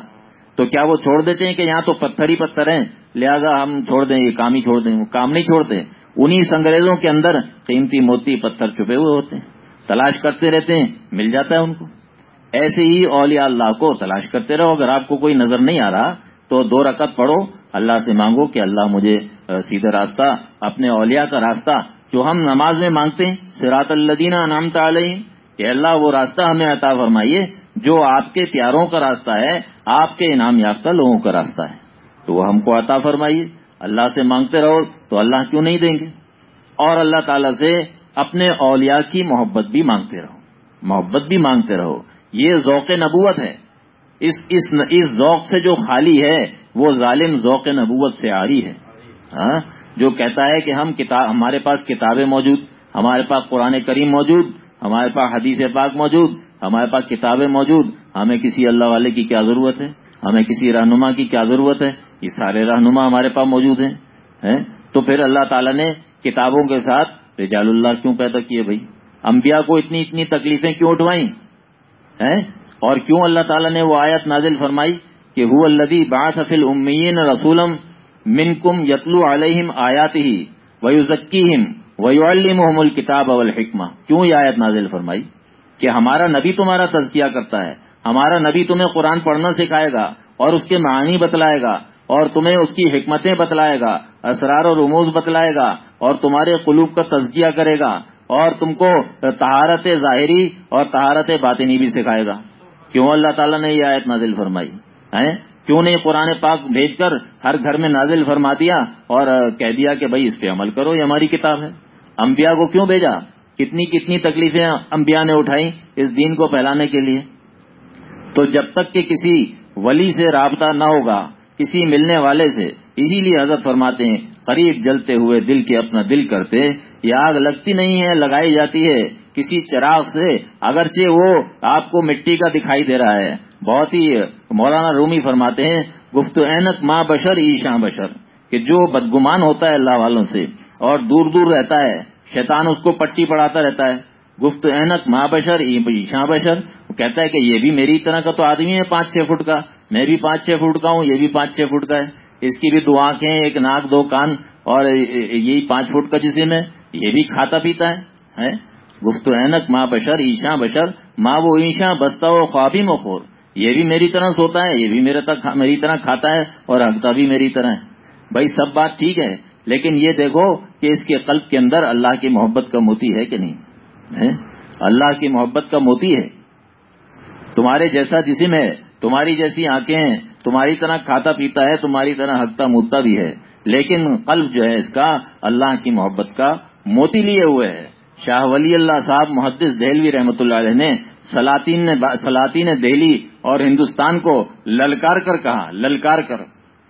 تو کیا وہ چھوڑ دیتے ہیں کہ یہاں تو پتھر ہی پتھر ہیں؟ لہذا ہم چھوڑ دیں، یہ کام ہی چھوڑ دیں۔ وہ کام نہیں چھوڑتے۔ انہی سنگریزوں کے اندر قیمتی موتی پتھر چھپے ہوئے ہوتے ہیں۔ تلاش کرتے رہتے ہیں، مل جاتا ہے ان کو۔ ایسے ہی اولیاء اللہ کو تلاش کرتے رہو۔ اگر آپ کو کوئی نظر نہیں آ رہا، تو دو رکعت پڑھو۔ اللہ سے مانگو کہ اللہ مجھے سیدھا راستہ، اپنے اولیاء کا راستہ جو ہم نماز میں مانگتے ہیں سراط الدینہ نام علیہ کہ اللہ وہ راستہ ہمیں عطا فرمائیے جو آپ کے پیاروں کا راستہ ہے، آپ کے انعام یافتہ لوگوں کا راستہ ہے۔ تو وہ ہم کو عطا فرمائیے۔ اللہ سے مانگتے رہو، تو اللہ کیوں نہیں دیں گے؟ اور اللہ تعالی سے اپنے اولیاء کی محبت بھی مانگتے رہو۔ محبت بھی مانگتے رہو۔ یہ ذوق نبوت ہے۔ اس اس اس ذوق سے جو خالی ہے، وہ ظالم ذوق نبوت سے آری ہے۔ ہاں؟ جو کہتا ہے کہ ہم کتاب، ہمارے پاس کتابیں موجود، ہمارے پاس قرآن کریم موجود، ہمارے پاس حدیث پاک موجود، ہمارے پاس کتابیں موجود، ہمیں کسی اللہ والے کی کیا ضرورت ہے؟ ہمیں کسی رہنما کی کیا ضرورت ہے؟ یہ سارے رہنما ہمارے پاس موجود ہیں تو پھر اللہ تعالیٰ نے کتابوں کے ساتھ رجال اللہ کیوں پیدا کیے بھائی؟ انبیاء کو اتنی اتنی تکلیفیں کیوں اٹھوائیں؟ اور کیوں اللہ تعالیٰ نے وہ آیت نازل فرمائی کہ ہو الدی بات حفیل امین رسولم من کم یتلو علیہم آیات ہی ویو ذکیم ویو الم اول کیوں یہ آیت نازل فرمائی؟ کہ ہمارا نبی تمہارا تزکیہ کرتا ہے، ہمارا نبی تمہیں قرآن پڑھنا سکھائے گا اور اس کے معنی بتلائے گا اور تمہیں اس کی حکمتیں بتلائے گا، اسرار و رموز بتلائے گا اور تمہارے قلوب کا تزکیہ کرے گا اور تم کو تہارت ظاہری اور تہارت باطنی بھی سکھائے گا۔ کیوں اللہ تعالیٰ نے یہ آیت نازل فرمائی؟ کیوں نہیں قرآن پاک بھیج کر ہر گھر میں نازل فرما دیا اور کہہ دیا کہ بھائی اس پہ عمل کرو، یہ ہماری کتاب ہے۔ انبیاء کو کیوں بھیجا؟ کتنی کتنی تکلیفیں انبیاء نے اٹھائی اس دین کو پھیلانے کے لیے؟ تو جب تک کہ کسی ولی سے رابطہ نہ ہوگا، کسی ملنے والے سے، اسی لیے حضرت فرماتے ہیں، قریب جلتے ہوئے دل کے اپنا دل کرتے، یہ آگ لگتی نہیں ہے، لگائی جاتی ہے۔ کسی چراغ سے، اگرچہ وہ آپ کو مٹی کا دکھائی دے رہا ہے، بہت ہی مولانا رومی فرماتے ہیں گفت اینک ماں بشر ایشاں بشر، کہ جو بدگمان ہوتا ہے اللہ والوں سے اور دور دور رہتا ہے، شیطان اس کو پٹی پڑھاتا رہتا ہے۔ گفت اینک ماں بشر ایشاں بشر، وہ کہتا ہے کہ یہ بھی میری طرح کا تو آدمی ہے پانچ چھ فٹ کا، میں بھی پانچ چھ فٹ کا ہوں، یہ بھی پانچ چھ فٹ کا ہے۔ اس کی بھی دو آنکھیں ایک ناک دو کان اور یہی پانچ فٹ کا جسم ہے، یہ بھی کھاتا پیتا ہے گفتو اینک ماں بشر ایشا بشر ماں وہ ایشا بستا و خوابی مخور۔ یہ بھی میری طرح سوتا ہے، یہ بھی میری طرح کھاتا ہے اور ہگتا بھی میری طرح ہے۔ بھائی، سب بات ٹھیک ہے، لیکن یہ دیکھو کہ اس کے قلب کے اندر اللہ کی محبت کا موتی ہے کہ نہیں؟ اللہ کی محبت کا موتی ہے۔ تمہارے جیسا جسم ہے، تمہاری جیسی آنکھیں ہیں، تمہاری طرح کھاتا پیتا ہے، تمہاری طرح ہگتا موتا بھی ہے۔ لیکن قلب جو ہے، اس کا اللہ کی محبت کا موتی لیے ہوئے ہے۔ شاہ ولی اللہ صاحب، محدث دہلوی رحمۃ اللہ علیہ نے سلاطین سلاطین دہلی اور ہندوستان کو للکار کر کہا، للکار کر،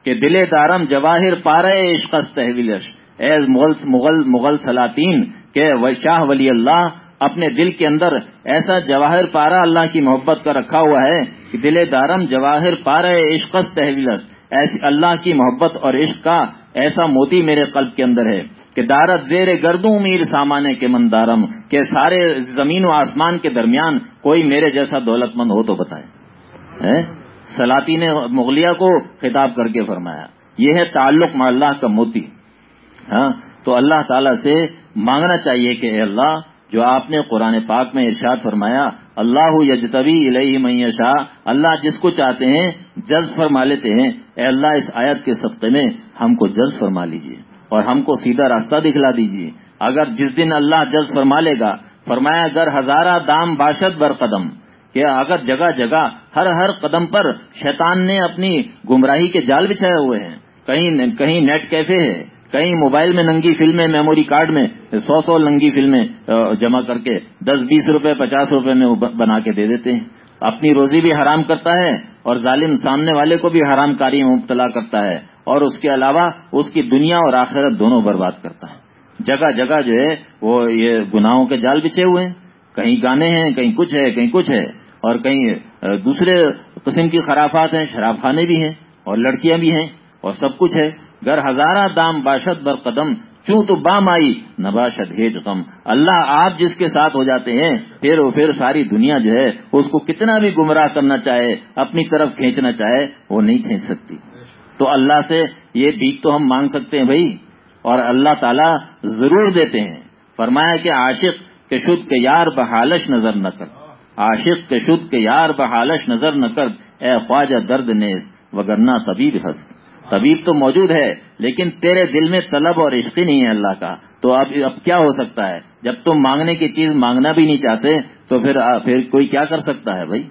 کہ دل دارم جواہر پارے عشق تحویلش اے مغل مغل مغل سلاطین کے شاہ ولی اللہ اپنے دل کے اندر ایسا جواہر پارا اللہ کی محبت کا رکھا ہوا ہے کہ دل دارم جواہر پارے عشق تحویلش ایسی اللہ کی محبت اور عشق کا ایسا موتی میرے قلب کے اندر ہے کہ دارت زیر گردوں میر سامانے کے مندارم، کہ سارے زمین و آسمان کے درمیان کوئی میرے جیسا دولت مند ہو تو بتائے۔ سلاطین مغلیہ کو خطاب کر کے فرمایا، یہ ہے تعلق مع اللہ کا موتی۔ ہاں؟ تو اللہ تعالی سے مانگنا چاہیے کہ اے اللہ، جو آپ نے قرآن پاک میں ارشاد فرمایا، اللہ یجتبی الہی میشا اللہ جس کو چاہتے ہیں جذب فرما لیتے ہیں۔ اے اللہ، اس آیت کے سبقے میں ہم کو جذب فرما لیجیے اور ہم کو سیدھا راستہ دکھلا دیجیے اگر جس دن اللہ جذب فرما لے گا، فرمایا اگر ہزارہ دام باشد بر قدم، کہ اگر جگہ جگہ ہر ہر قدم پر شیطان نے اپنی گمراہی کے جال بچھائے ہوئے ہیں۔ کہیں کہیں نیٹ کیفے ہے، کہیں موبائل میں ننگی فلمیں، میموری کارڈ میں سو سو ننگی فلمیں جمع کر کے دس بیس روپے، پچاس روپے میں بنا کے دے دیتے ہیں۔ اپنی روزی بھی حرام کرتا ہے اور ظالم سامنے والے کو بھی حرام کاری میں مبتلا کرتا ہے اور اس کے علاوہ اس کی دنیا اور آخرت دونوں برباد کرتا ہے۔ جگہ جگہ جو ہے وہ یہ گناہوں کے جال بچھے ہوئے ہیں۔ کہیں گانے ہیں، کہیں کچھ ہے، کہیں کچھ ہے۔ اور کہیں دوسرے قسم کی خرافات ہیں، شراب خانے بھی ہیں اور لڑکیاں بھی ہیں اور سب کچھ ہے۔ گر ہزارہ دام باشد بر قدم چوں تو بام آئی؟ نباشد ہیج غم۔ اللہ آپ جس کے ساتھ ہو جاتے ہیں، پھر پھر ساری دنیا جو ہے، اس کو کتنا بھی گمراہ کرنا چاہے، اپنی طرف کھینچنا چاہے، وہ نہیں کھینچ سکتی۔ تو اللہ سے یہ بھیک تو ہم مانگ سکتے ہیں بھائی، اور اللہ تعالیٰ ضرور دیتے ہیں۔ فرمایا کہ عاشق کے شد کے یار بحالش نظر نہ کر۔ عاشق کے شد کے یار بحالش نظر نہ کر۔ اے خواجہ درد نیز وگرنا طبیب ہنس طبیب تو موجود ہے لیکن تیرے دل میں طلب اور عشقی نہیں ہے اللہ کا، تو اب اب کیا ہو سکتا ہے؟ جب تم مانگنے کی چیز مانگنا بھی نہیں چاہتے، تو پھر پھر کوئی کیا کر سکتا ہے بھائی؟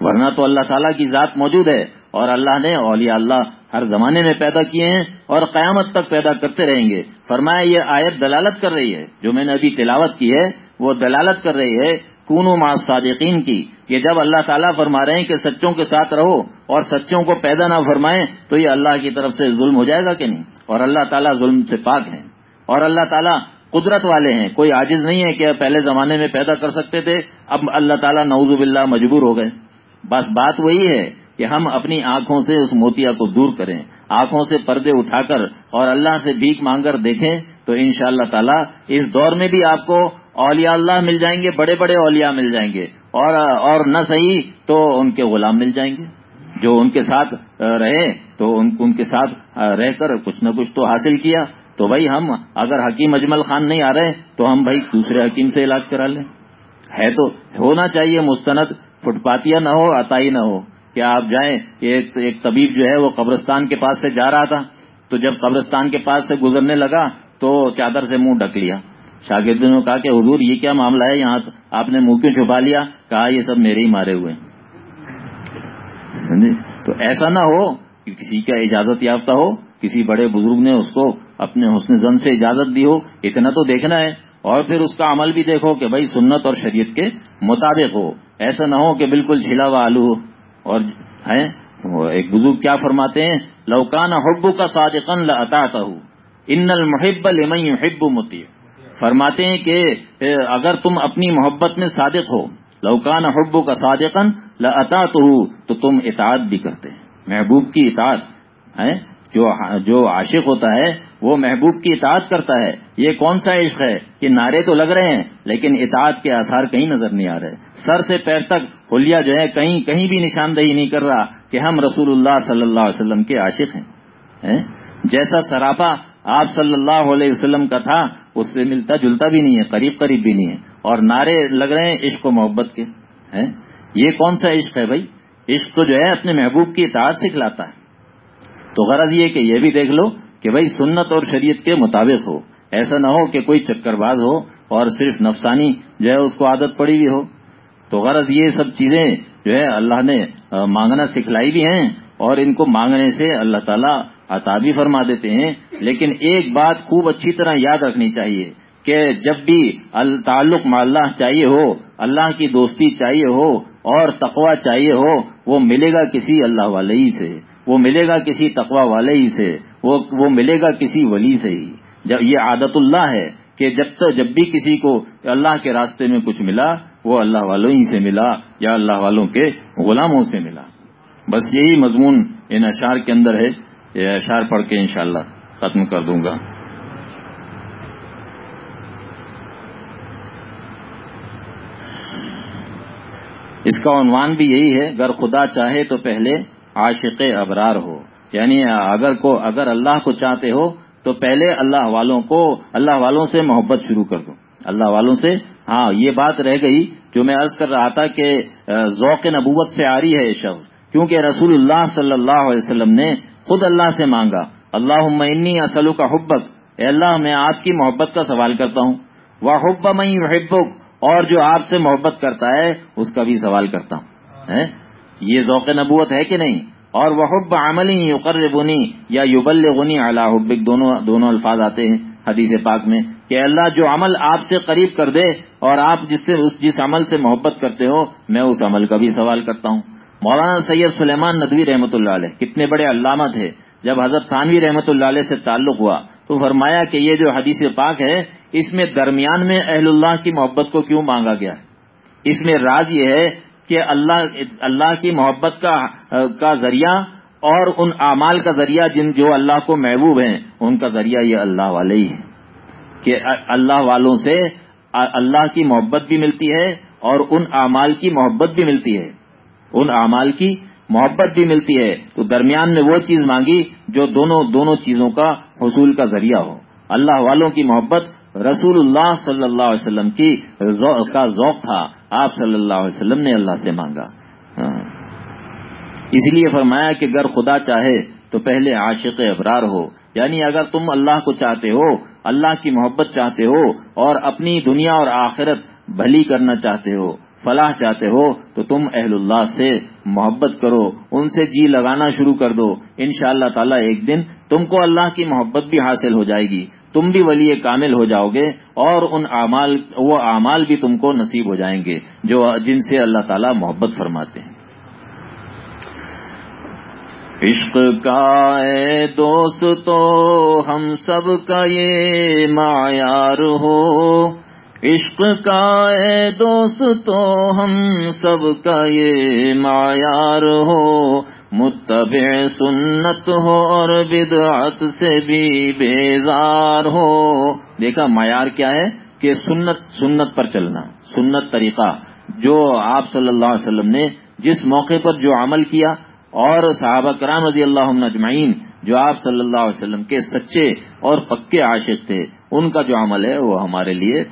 ورنہ تو اللہ تعالیٰ کی ذات موجود ہے اور اللہ نے اولیاء اللہ ہر زمانے میں پیدا کیے ہیں اور قیامت تک پیدا کرتے رہیں گے۔ فرمایا، یہ آیت دلالت کر رہی ہے۔ جو میں نے ابھی تلاوت کی ہے، وہ دلالت کر رہی ہے کونو ما صادقین کی، یہ جب اللہ تعالیٰ فرما رہے ہیں کہ سچوں کے ساتھ رہو اور سچوں کو پیدا نہ فرمائیں، تو یہ اللہ کی طرف سے ظلم ہو جائے گا کہ نہیں؟ اور اللہ تعالیٰ ظلم سے پاک ہیں۔ اور اللہ تعالیٰ قدرت والے ہیں۔ کوئی عاجز نہیں ہے کہ پہلے زمانے میں پیدا کر سکتے تھے، اب اللہ تعالیٰ نعوذ باللہ مجبور ہو گئے۔ بس بات وہی ہے کہ ہم اپنی آنکھوں سے اس موتیا کو دور کریں، آنکھوں سے پردے اٹھا کر اور اللہ سے بھیک مانگ کر دیکھیں، تو ان شاء اللہ تعالیٰ اس دور میں بھی آپ کو اولیاء اللہ مل جائیں گے، بڑے بڑے اولیاء مل جائیں گے۔ اور اور نہ صحیح تو ان کے غلام مل جائیں گے۔ جو ان کے ساتھ رہے، تو ان کے ساتھ رہ کر کچھ نہ کچھ تو حاصل کیا۔ تو بھائی ہم اگر حکیم اجمل خان نہیں آ رہے، تو ہم بھائی دوسرے حکیم سے علاج کرا لیں۔ ہے تو ہونا چاہیے مستند، فٹ پاتیا نہ ہو، عطائی نہ ہو۔ کیا آپ جائیں، ایک ایک طبیب جو ہے وہ قبرستان کے پاس سے جا رہا تھا۔ تو جب قبرستان کے پاس سے گزرنے لگا، تو چادر سے منہ ڈک لیا۔ شاگردوں نے کہا کہ حضور، یہ کیا معاملہ ہے؟ یہاں آپ نے منہ کیوں چھپا لیا؟ کہا، یہ سب میرے ہی مارے ہوئے تو ایسا نہ ہو کہ کسی کا اجازت یافتہ ہو، کسی بڑے بزرگ نے اس کو اپنے حسن زن سے اجازت دی ہو، اتنا تو دیکھنا ہے۔ اور پھر اس کا عمل بھی دیکھو کہ بھائی سنت اور شریعت کے مطابق ہو۔ ایسا نہ ہو کہ بالکل چھلا ہوا آلو ہو۔ اور ہے ایک بزرگ کیا فرماتے ہیں؟ لوکان حبو کا صادقن لتا ان المحب لمن حب متی فرماتے ہیں کہ اگر تم اپنی محبت میں صادق ہو لوکان حبو کا صادقن لتا تو تم اطاعت بھی کرتے محبوب کی اطاعت ہے جو جو عاشق ہوتا ہے، وہ محبوب کی اطاعت کرتا ہے۔ یہ کون سا عشق ہے؟ کہ نعرے تو لگ رہے ہیں، لیکن اطاعت کے آثار کہیں نظر نہیں آ رہے۔ سر سے پیر تک ہولیا جو ہے، کہیں کہیں بھی نشاندہی نہیں کر رہا کہ ہم رسول اللہ صلی اللہ علیہ وسلم کے عاشق ہیں۔ جیسا سراپا آپ صلی اللہ علیہ وسلم کا تھا اس سے ملتا جلتا بھی نہیں ہے، قریب قریب بھی نہیں ہے۔ اور نعرے لگ رہے ہیں عشق و محبت کے یہ کون سا عشق ہے بھائی؟ عشق تو جو ہے اپنے محبوب کی اطاعت سے کھلاتا ہے۔ تو غرض یہ کہ یہ بھی دیکھ لو کہ بھائی سنت اور شریعت کے مطابق ہو۔ ایسا نہ ہو کہ کوئی چکر باز ہو اور صرف نفسانی جو ہے اس کو عادت پڑی بھی ہو۔ تو غرض یہ سب چیزیں جو ہے اللہ نے مانگنا سکھلائی بھی ہیں اور ان کو مانگنے سے اللہ تعالیٰ بھی فرما دیتے ہیں، لیکن ایک بات خوب اچھی طرح یاد رکھنی چاہیے کہ جب بھی تعلق اللہ چاہیے ہو، اللہ کی دوستی چاہیے ہو اور تقوا چاہیے ہو، وہ ملے گا کسی اللہ والے ہی سے، وہ ملے گا کسی تقوا والے ہی سے، وہ ملے گا کسی ولی سے ہی۔ جب یہ عادت اللہ ہے کہ جب تک جب بھی کسی کو اللہ کے راستے میں کچھ ملا، وہ اللہ والوں ہی سے ملا یا اللہ والوں کے غلاموں سے ملا۔ بس یہی مضمون ان اشار کے اندر ہے۔ یہ اشار پڑھ کے انشاءاللہ ختم کر دوں گا۔ اس کا عنوان بھی یہی ہے، اگر خدا چاہے تو پہلے عاشق ابرار ہو۔ یعنی اگر کو، اگر اللہ کو چاہتے ہو تو پہلے اللہ والوں کو، اللہ والوں سے محبت شروع کر دو۔ اللہ والوں سے ہاں یہ بات رہ گئی جو میں عرض کر رہا تھا کہ ذوق نبوت سے آ رہی ہے یہ شخص۔ کیونکہ رسول اللہ صلی اللہ علیہ وسلم نے خود اللہ سے مانگا۔ اللہ عمنی اسلو کا حبت اے اللہ، میں آپ کی محبت کا سوال کرتا ہوں۔ وہ حب میں حبک اور جو آپ سے محبت کرتا ہے، اس کا بھی سوال کرتا ہوں۔ یہ ذوق نبوت ہے کہ نہیں؟ اور وہ حب عملی یقر یا یوبل غنی اللہ حبک۔ دونوں دونوں الفاظ آتے ہیں حدیث پاک میں کہ اللہ، جو عمل آپ سے قریب کر دے اور آپ جس سے، جس عمل سے محبت کرتے ہو، میں اس عمل کا بھی سوال کرتا ہوں۔ مولانا سید سلیمان ندوی رحمۃ اللہ علیہ، کتنے بڑے علامہ تھے۔ جب حضرت خانوی رحمۃ اللہ علیہ سے تعلق ہوا، تو فرمایا کہ یہ جو حدیث پاک ہے، اس میں درمیان میں اہل اللہ کی محبت کو کیوں مانگا گیا؟ ہے اس میں راز یہ ہے کہ اللہ اللہ کی محبت کا کا ذریعہ اور ان اعمال کا ذریعہ جن، جو اللہ کو محبوب ہیں، ان کا ذریعہ یہ اللہ والے ہی ہیں۔ کہ اللہ والوں سے، اللہ کی محبت بھی ملتی ہے اور ان اعمال کی محبت بھی ملتی ہے۔ ان اعمال کی محبت بھی ملتی ہے، تو درمیان میں وہ چیز مانگی جو دونوں دونوں چیزوں کا حصول کا ذریعہ ہو۔ اللہ والوں کی محبت رسول اللہ صلی اللہ علیہ وسلم کی کا ذوق تھا۔ آپ صلی اللہ علیہ وسلم نے اللہ سے مانگا۔ ہاں۔ اس لیے فرمایا کہ اگر خدا چاہے تو پہلے عاشق ابرار ہو۔ یعنی اگر تم اللہ کو چاہتے ہو، اللہ کی محبت چاہتے ہو اور اپنی دنیا اور آخرت بھلی کرنا چاہتے ہو فلاح چاہتے ہو تو تم اہل اللہ سے محبت کرو، ان سے جی لگانا شروع کر دو۔ ان شاء اللہ تعالیٰ ایک دن تم کو اللہ کی محبت بھی حاصل ہو جائے گی۔ تم بھی ولی کامل ہو جاؤ گے اور ان اعمال، وہ اعمال بھی تم کو نصیب ہو جائیں گے، جو جن سے اللہ تعالیٰ محبت فرماتے ہیں۔ عشق کا اے دوست، تو ہم سب کا یہ معیار ہو۔ عشق کا اے دوست، تو ہم سب کا یہ معیار ہو۔ متبع سنت ہو اور بدعت سے بھی بیزار ہو۔ دیکھا، معیار کیا ہے؟ کہ سنت سنت پر چلنا، سنت طریقہ۔ جو آپ صلی اللہ علیہ وسلم نے جس موقع پر جو عمل کیا، اور صحابہ کرام رضی اللہ اجمعین، جو آپ صلی اللہ علیہ وسلم کے سچے اور پکے عاشق تھے ان کا جو عمل ہے وہ ہمارے لیے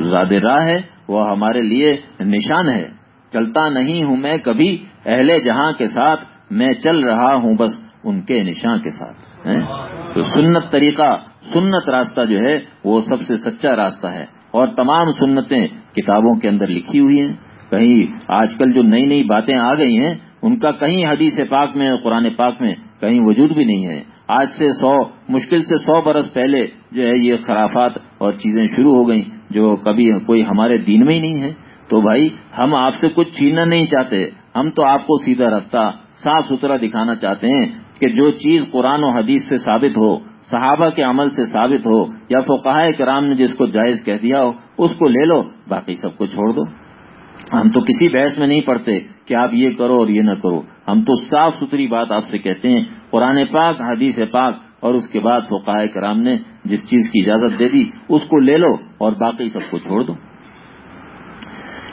زیادہ راہ ہے، وہ ہمارے لیے نشان ہے۔ چلتا نہیں ہوں میں کبھی اہل جہاں کے ساتھ، میں چل رہا ہوں بس ان کے نشان کے ساتھ تو سنت طریقہ، سنت راستہ جو ہے وہ سب سے سچا راستہ ہے۔ اور تمام سنتیں کتابوں کے اندر لکھی ہوئی ہیں۔ کہیں آج کل جو نئی نئی باتیں آ گئی ہیں، ان کا کہیں حدیث پاک میں، قرآن پاک میں کہیں وجود بھی نہیں ہے۔ آج سے سو، مشکل سے سو برس پہلے جو ہے یہ خرافات اور چیزیں شروع ہو گئیں جو کبھی کوئی ہمارے دین میں ہی نہیں ہے۔ تو بھائی، ہم آپ سے کچھ چھیننا نہیں چاہتے۔ ہم تو آپ کو سیدھا راستہ، صاف ستھرا دکھانا چاہتے ہیں کہ جو چیز قرآن و حدیث سے ثابت ہو، صحابہ کے عمل سے ثابت ہو، یا فقاہ کرام نے جس کو جائز کہہ دیا ہو، اس کو لے لو، باقی سب کو چھوڑ دو۔ ہم تو کسی بحث میں نہیں پڑھتے کہ آپ یہ کرو اور یہ نہ کرو۔ ہم تو صاف ستھری بات آپ سے کہتے ہیں۔ قرآن پاک، حدیث پاک اور اس کے بعد فقاہ کرام نے جس چیز کی اجازت دے دی، اس کو لے لو اور باقی سب کو چھوڑ دو۔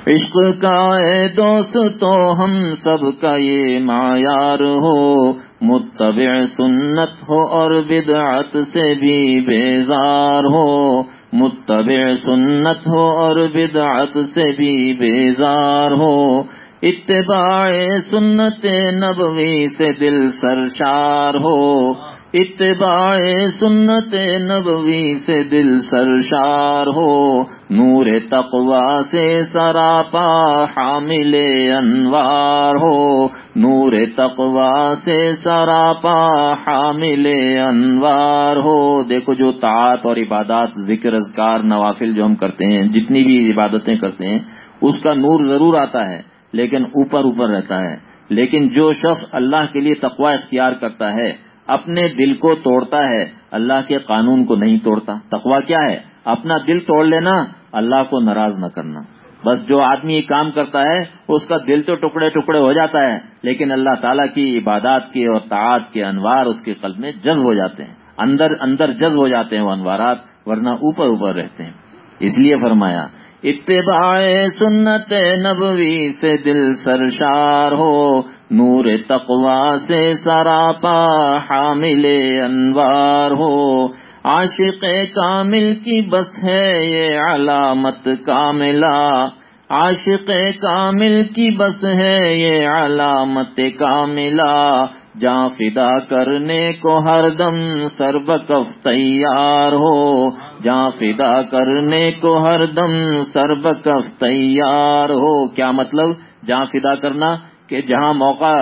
عشق کا اے دوست تو ہم سب کا یہ معیار ہو۔ متبع سنت ہو اور بدعت سے بھی بیزار ہو۔ متبع سنت ہو اور بدعت سے بھی بیزار ہو۔ اتباع سنت نبوی سے دل سرشار ہو۔ اتباع سنت نبوی سے دل سرشار ہو، نور تقوا سے سراپا حامل انوار ہو، نور تقوا سے سراپا حامل انوار ہو۔ دیکھو جو طاعت اور عبادات ذکر اذکار نوافل جو ہم کرتے ہیں، جتنی بھی عبادتیں کرتے ہیں، اس کا نور ضرور آتا ہے، لیکن اوپر اوپر رہتا ہے۔ لیکن جو شخص اللہ کے لیے تقوا اختیار کرتا ہے اپنے دل کو توڑتا ہے، اللہ کے قانون کو نہیں توڑتا۔ تقوا کیا ہے؟ اپنا دل توڑ لینا، اللہ کو ناراض نہ کرنا۔ بس جو آدمی یہ کام کرتا ہے، اس کا دل تو ٹکڑے ٹکڑے ہو جاتا ہے، لیکن اللہ تعالیٰ کی عبادات کے اور تعات کے انوار اس کے قلب میں جذب ہو جاتے ہیں۔ اندر اندر جذب ہو جاتے ہیں وہ انوارات، ورنہ اوپر اوپر رہتے ہیں۔ اس لیے فرمایا اتباع سنت نبوی سے دل سرشار ہو، نور تقوا سے سراپا حامل انوار ہو۔ عاشق کامل کی بس ہے یہ علامت کاملہ۔ عاشق کامل کی بس ہے یہ علامت کاملہ۔ جاں فدا کرنے کو ہر دم سربکف تیار ہو، جاں فدا کرنے کو ہر دم سربکف تیار ہو۔ کیا مطلب؟ جاں فدا کرنا کہ جہاں موقع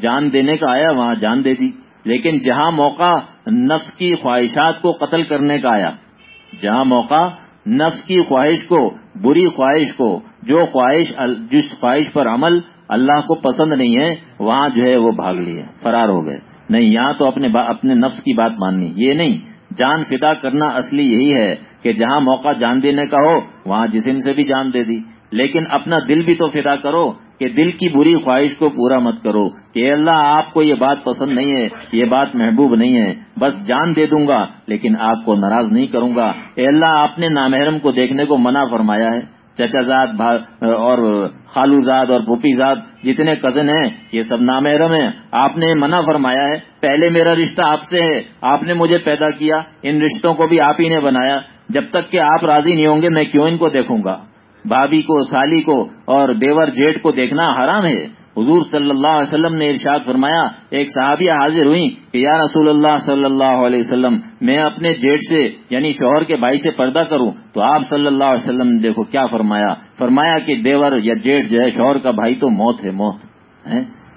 جان دینے کا آیا، وہاں جان دے دی۔ لیکن جہاں موقع نفس کی خواہشات کو قتل کرنے کا آیا، جہاں موقع نفس کی خواہش کو، بری خواہش کو، جو خواہش، جس خواہش پر عمل اللہ کو پسند نہیں ہے، وہاں جو ہے وہ بھاگ لیے، فرار ہو گئے۔ نہیں، یہاں تو اپنے اپنے نفس کی بات ماننی۔ یہ نہیں، جان فدا کرنا اصلی یہی ہے کہ جہاں موقع جان دینے کا ہو، وہاں جسم سے بھی جان دے دی۔ لیکن اپنا دل بھی تو فدا کرو کہ دل کی بری خواہش کو پورا مت کرو کہ اللہ، آپ کو یہ بات پسند نہیں ہے، یہ بات محبوب نہیں ہے۔ بس جان دے دوں گا، لیکن آپ کو ناراض نہیں کروں گا۔ اے اللہ، آپ نے نامحرم کو دیکھنے کو منع فرمایا ہے۔ چچا زاد اور خالو زاد اور پھوپھی زاد، جتنے کزن ہیں، یہ سب نامحرم ہیں۔ آپ نے منع فرمایا ہے، پہلے میرا رشتہ آپ سے ہے۔ آپ نے مجھے پیدا کیا، ان رشتوں کو بھی آپ ہی نے بنایا۔ جب تک کہ آپ راضی نہیں ہوں گے، میں کیوں ان کو دیکھوں گا؟ بھابھی کو، سالی کو اور دیور جیٹ کو دیکھنا حرام ہے۔ حضور صلی اللہ علیہ وسلم نے ارشاد فرمایا، ایک صحابیہ حاضر ہوئی کہ، یا رسول اللہ صلی اللہ علیہ وسلم، میں اپنے جیٹ سے یعنی شوہر کے بھائی سے پردہ کروں۔ تو آپ صلی اللہ علیہ وسلم نے دیکھو کیا فرمایا۔ فرمایا کہ، دیور یا جیٹ جو ہے، شوہر کا بھائی تو موت ہے، موت۔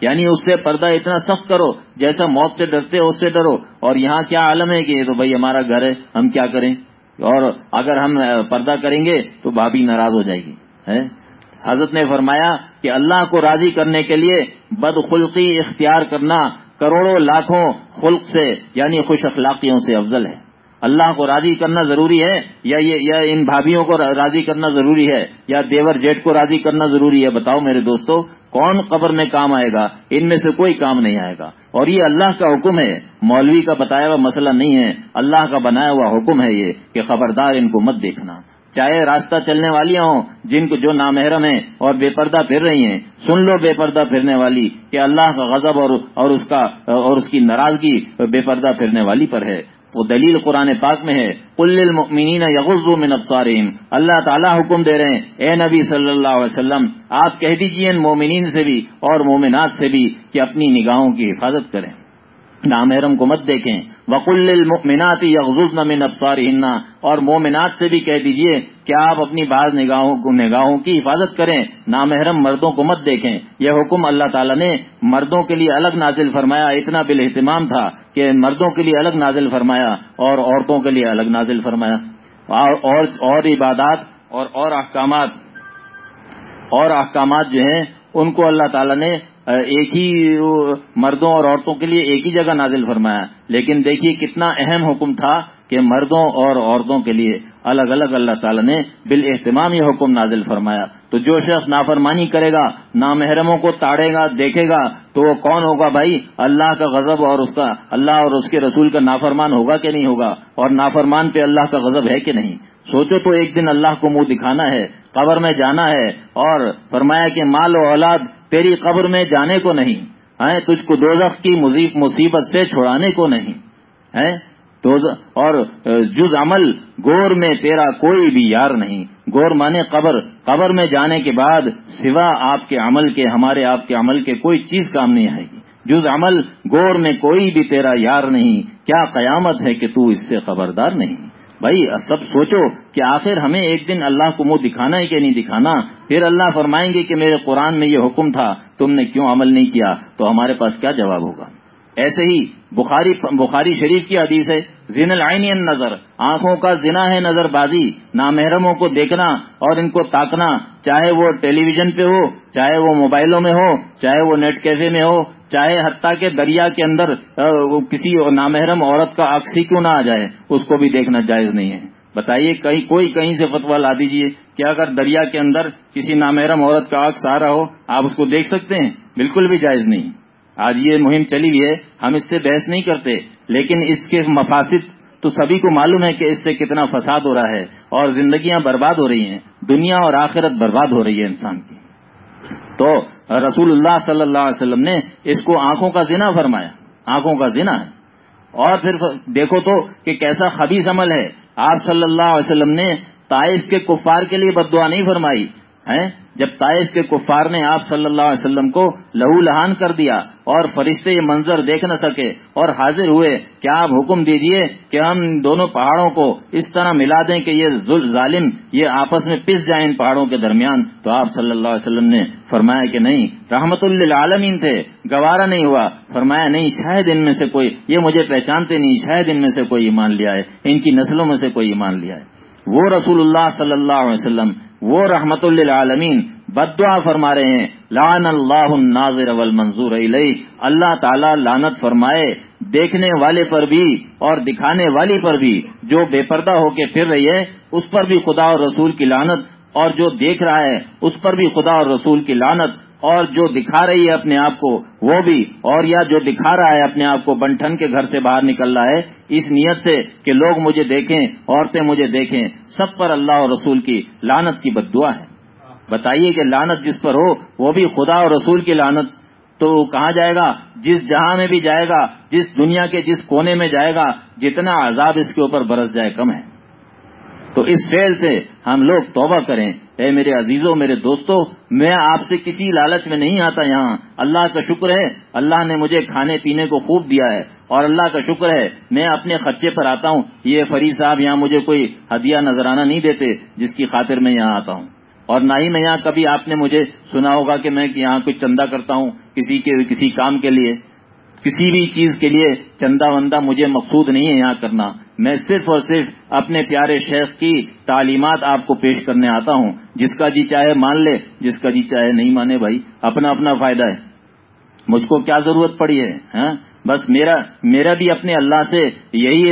یعنی اس سے پردہ اتنا سخت کرو، جیسا موت سے ڈرتے ہو اس سے ڈرو۔ اور یہاں کیا عالم ہے کہ، یہ تو بھائی ہمارا گھر ہے، ہم کیا کریں؟ اور اگر ہم پردہ کریں گے تو بھابھی ناراض ہو جائے گی۔ حضرت نے فرمایا کہ اللہ کو راضی کرنے کے لیے بدخلقی اختیار کرنا کروڑوں لاکھوں خلق سے یعنی خوش اخلاقیوں سے افضل ہے۔ اللہ کو راضی کرنا ضروری ہے یا یہ یا ان بھابھیوں کو راضی کرنا ضروری ہے یا دیور جیٹ کو راضی کرنا ضروری ہے؟ بتاؤ میرے دوستو، کون قبر میں کام آئے گا؟ ان میں سے کوئی کام نہیں آئے گا۔ اور یہ اللہ کا حکم ہے۔ مولوی کا بتایا ہوا مسئلہ نہیں ہے۔ اللہ کا بنایا ہوا حکم ہے یہ کہ خبردار ان کو مت دیکھنا۔ چاہے راستہ چلنے والی ہوں، جن کو جو نامحرم ہیں اور بے پردہ پھر رہی ہیں۔ سن لو بے پردہ پھرنے والی کہ اللہ کا غضب اور اور اس کا اور اس کی ناراضگی بے پردہ پھرنے والی پر ہے۔ وہ دلیل قرآن پاک میں ہے۔ کل المؤمنین یغضوا من ابصارهم اللہ تعالیٰ حکم دے رہے ہیں، اے نبی صلی اللہ علیہ وسلم، آپ کہہ دیجیے ان مومنین سے بھی اور مومنات سے بھی کہ اپنی نگاہوں کی حفاظت کریں۔ نامحرم کو مت دیکھیں۔ وقل المؤمنات یغضضن من ابصارهن اور مومنات سے بھی کہہ دیجیے کہ آپ اپنی بعض نگاہوں نگاہوں کی حفاظت کریں۔ نامحرم مردوں کو مت دیکھیں۔ یہ حکم اللہ تعالیٰ نے مردوں کے لیے الگ نازل فرمایا، اتنا بال اہتمام تھا کہ مردوں کے لیے الگ نازل فرمایا اور عورتوں کے لیے الگ نازل فرمایا۔ اور اور عبادات اور اور احکامات اور احکامات جو ہیں، ان کو اللہ تعالیٰ نے ایک ہی مردوں اور عورتوں کے لیے ایک ہی جگہ نازل فرمایا۔ لیکن دیکھیے کتنا اہم حکم تھا کہ مردوں اور عورتوں کے لیے الگ الگ اللہ تعالیٰ نے بال اہتمام یہ حکم نازل فرمایا۔ تو جو شخص نافرمانی کرے گا، نامحرموں کو تاڑے گا، دیکھے گا، تو وہ کون ہوگا بھائی؟ اللہ کا غضب اور اس کا، اللہ اور اس کے رسول کا نافرمان ہوگا کہ نہیں ہوگا؟ اور نافرمان پہ اللہ کا غضب ہے کہ نہیں؟ سوچو تو ایک دن اللہ کو منہ دکھانا ہے، قبر میں جانا ہے اور فرمایا کہ مال و اولاد تیری قبر میں جانے کو نہیں ہے تجھ کو دوزخ کی مصیبت سے چھڑانے کو نہیں ہے اور جز عمل، گور میں تیرا کوئی بھی یار نہیں۔ گور مانے قبر قبر میں جانے کے بعد سوا آپ کے عمل کے، ہمارے آپ کے عمل کے کوئی چیز کام نہیں آئے گی۔ جز عمل، گور میں کوئی بھی تیرا یار نہیں۔ کیا قیامت ہے کہ تو اس سے خبردار نہیں؟ بھائی، سب سوچو کہ آخر ہمیں ایک دن اللہ کو منہ دکھانا ہے کہ نہیں دکھانا؟ پھر اللہ فرمائیں گے کہ میرے قرآن میں یہ حکم تھا، تم نے کیوں عمل نہیں کیا؟ تو ہمارے پاس کیا جواب ہوگا؟ ایسے ہی بخاری بخاری شریف کی حدیث ہے، زین العین نظر آنکھوں کا زنا ہے نظر بازی، نامحرموں کو دیکھنا اور ان کو تاکنا، چاہے وہ ٹیلی ویژن پہ ہو، چاہے وہ موبائلوں میں ہو، چاہے وہ نیٹ کیفے میں ہو، چاہے حتیٰ کے دریا کے اندر کسی نامحرم عورت کا عکس ہی کیوں نہ آ جائے، اس کو بھی دیکھنا جائز نہیں ہے۔ بتائیے، کہیں کوئی کہیں سے فتوا لا دیجیے کہ اگر دریا کے اندر کسی نامحرم عورت کا عکس آ رہا ہو، آپ اس کو دیکھ سکتے ہیں؟ بالکل بھی جائز نہیں۔ آج یہ مہم چلی ہوئی ہے، ہم اس سے بحث نہیں کرتے، لیکن اس کے مفاسد تو سبھی کو معلوم ہے کہ اس سے کتنا فساد ہو رہا ہے اور زندگیاں برباد ہو رہی ہیں، دنیا اور آخرت برباد ہو رہی ہے انسان کی۔ تو رسول اللہ صلی اللہ علیہ وسلم نے اس کو آنکھوں کا زنا فرمایا، آنکھوں کا زنا ہے۔ اور پھر دیکھو تو کہ کیسا خبیص عمل ہے۔ آپ صلی اللہ علیہ وسلم نے طائف کے کفار کے لیے بد دعا نہیں فرمائی جب طائف کے کفار نے آپ صلی اللہ علیہ وسلم کو لہو لہان کر دیا اور فرشتے یہ منظر دیکھ نہ سکے اور حاضر ہوئے، کیا آپ حکم دیجیے کہ ہم دونوں پہاڑوں کو اس طرح ملا دیں کہ یہ ظالم یہ آپس میں پس جائیں ان پہاڑوں کے درمیان؟ تو آپ صلی اللہ علیہ وسلم نے فرمایا کہ نہیں، رحمت للعالمین تھے، گوارا نہیں ہوا۔ فرمایا نہیں، شاید ان میں سے کوئی، یہ مجھے پہچانتے نہیں، شاید ان میں سے کوئی ایمان لیا ہے ان کی نسلوں میں سے کوئی ایمان لیا ہے وہ رسول اللہ صلی اللہ علیہ وسلم وہ رحمت للعالمین بدعا فرما رہے ہیں لان اللہ الناظر والمنظور علیہ اللہ تعالی لانت فرمائے دیکھنے والے پر بھی اور دکھانے والی پر بھی، جو بے پردہ ہو کے پھر رہی ہے، اس پر بھی خدا اور رسول کی لانت اور جو دیکھ رہا ہے، اس پر بھی خدا اور رسول کی لانت اور جو دکھا رہی ہے اپنے آپ کو، وہ بھی، اور یا جو دکھا رہا ہے اپنے آپ کو بنٹھن کے گھر سے باہر نکل رہا ہے، اس نیت سے کہ لوگ مجھے دیکھیں، عورتیں مجھے دیکھیں، سب پر اللہ اور رسول کی لانت کی بد دعا ہے۔ بتائیے کہ لانت جس پر ہو، وہ بھی خدا اور رسول کی لانت تو کہاں جائے گا؟ جس جہاں میں بھی جائے گا، جس دنیا کے جس کونے میں جائے گا، جتنا عذاب اس کے اوپر برس جائے کم ہے۔ تو اس فیل سے ہم لوگ توبہ کریں۔ اے میرے عزیزوں میرے دوستوں میں آپ سے کسی لالچ میں نہیں آتا یہاں۔ اللہ کا شکر ہے، اللہ نے مجھے کھانے پینے کو خوب دیا ہے۔ اور اللہ کا شکر ہے، میں اپنے خرچے پر آتا ہوں۔ یہ فرید صاحب یہاں مجھے کوئی ہدیہ نظرانہ نہیں دیتے، جس کی خاطر میں یہاں آتا ہوں۔ اور نہ ہی میں یہاں، کبھی آپ نے مجھے سنا ہوگا کہ میں یہاں کچھ چندہ کرتا ہوں کسی کے، کسی کام کے لیے۔ کسی بھی چیز کے لیے چندہ وندہ مجھے مقصود نہیں ہے یہاں کرنا۔ میں صرف اور صرف اپنے پیارے شیخ کی تعلیمات آپ کو پیش کرنے آتا ہوں۔ جس کا جی چاہے مان لے، جس کا جی چاہے نہیں مانے بھائی، اپنا اپنا فائدہ ہے۔ مجھ کو کیا ضرورت پڑی ہے؟ ہاں؟ بس میرا میرا بھی اپنے اللہ سے یہی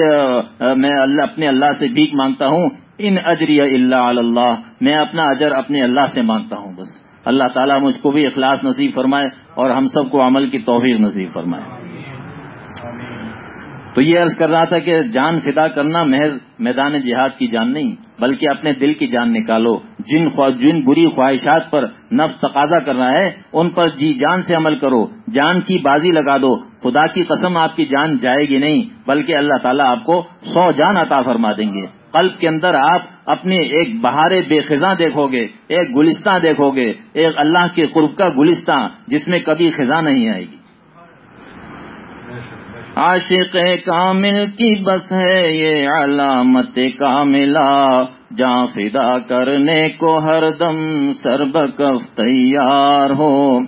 میں اپنے اللہ سے بھیک مانگتا ہوں۔ ان اجری اللہ اللہ، میں اپنا اجر اپنے اللہ سے مانگتا ہوں، بس۔ اللہ تعالیٰ مجھ کو بھی اخلاص نصیب فرمائے اور ہم سب کو عمل کی توفیق نصیب فرمائے۔ تو یہ عرض کر رہا تھا کہ جان فدا کرنا محض میدان جہاد کی جان نہیں، بلکہ اپنے دل کی جان نکالو۔ جن جن بری خواہشات پر نفس تقاضا کرنا ہے، ان پر جی جان سے عمل کرو۔ جان کی بازی لگا دو۔ خدا کی قسم آپ کی جان جائے گی نہیں، بلکہ اللہ تعالیٰ آپ کو سو جان عطا فرما دیں گے۔ قلب کے اندر آپ اپنے ایک بہار بے خزاں دیکھو گے، ایک گلستہ دیکھو گے، ایک اللہ کے قرب کا گلستہ جس میں کبھی خزاں نہیں آئے گی۔ عاشق کامل کی بس ہے یہ علامت کاملہ، جاں فدا کرنے کو ہر دم سربکف تیار ہو۔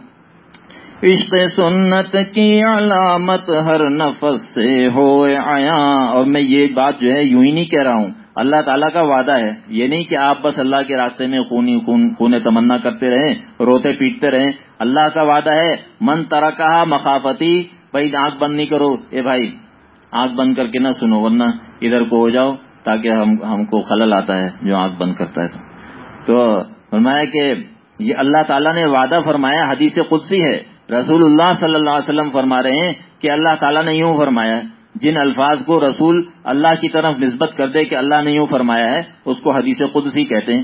عشق سنت کی علامت ہر نفس سے ہو آیا اور میں یہ بات جو ہے یوں ہی نہیں کہہ رہا ہوں۔ اللہ تعالیٰ کا وعدہ ہے۔ یہ نہیں کہ آپ بس اللہ کے راستے میں خونی خون خون تمنا کرتے رہیں، روتے پیٹتے رہیں۔ اللہ کا وعدہ ہے، من ترا کہا مخافتی، بھائی آنکھ بند نہیں کرو۔ اے بھائی، آنکھ بند کر کے نہ سنو، ورنہ ادھر کو ہو جاؤ تاکہ ہم ہم کو خلل آتا ہے جو آنکھ بند کرتا ہے۔ تو فرمایا کہ یہ اللہ تعالیٰ نے وعدہ فرمایا، حدیث قدسی ہے۔ رسول اللہ صلی اللہ علیہ وسلم فرما رہے ہیں کہ اللہ تعالیٰ نے یوں فرمایا جن الفاظ کو رسول اللہ کی طرف نسبت کر دے کہ اللہ نے یوں فرمایا ہے، اس کو حدیث قدسی کہتے ہیں۔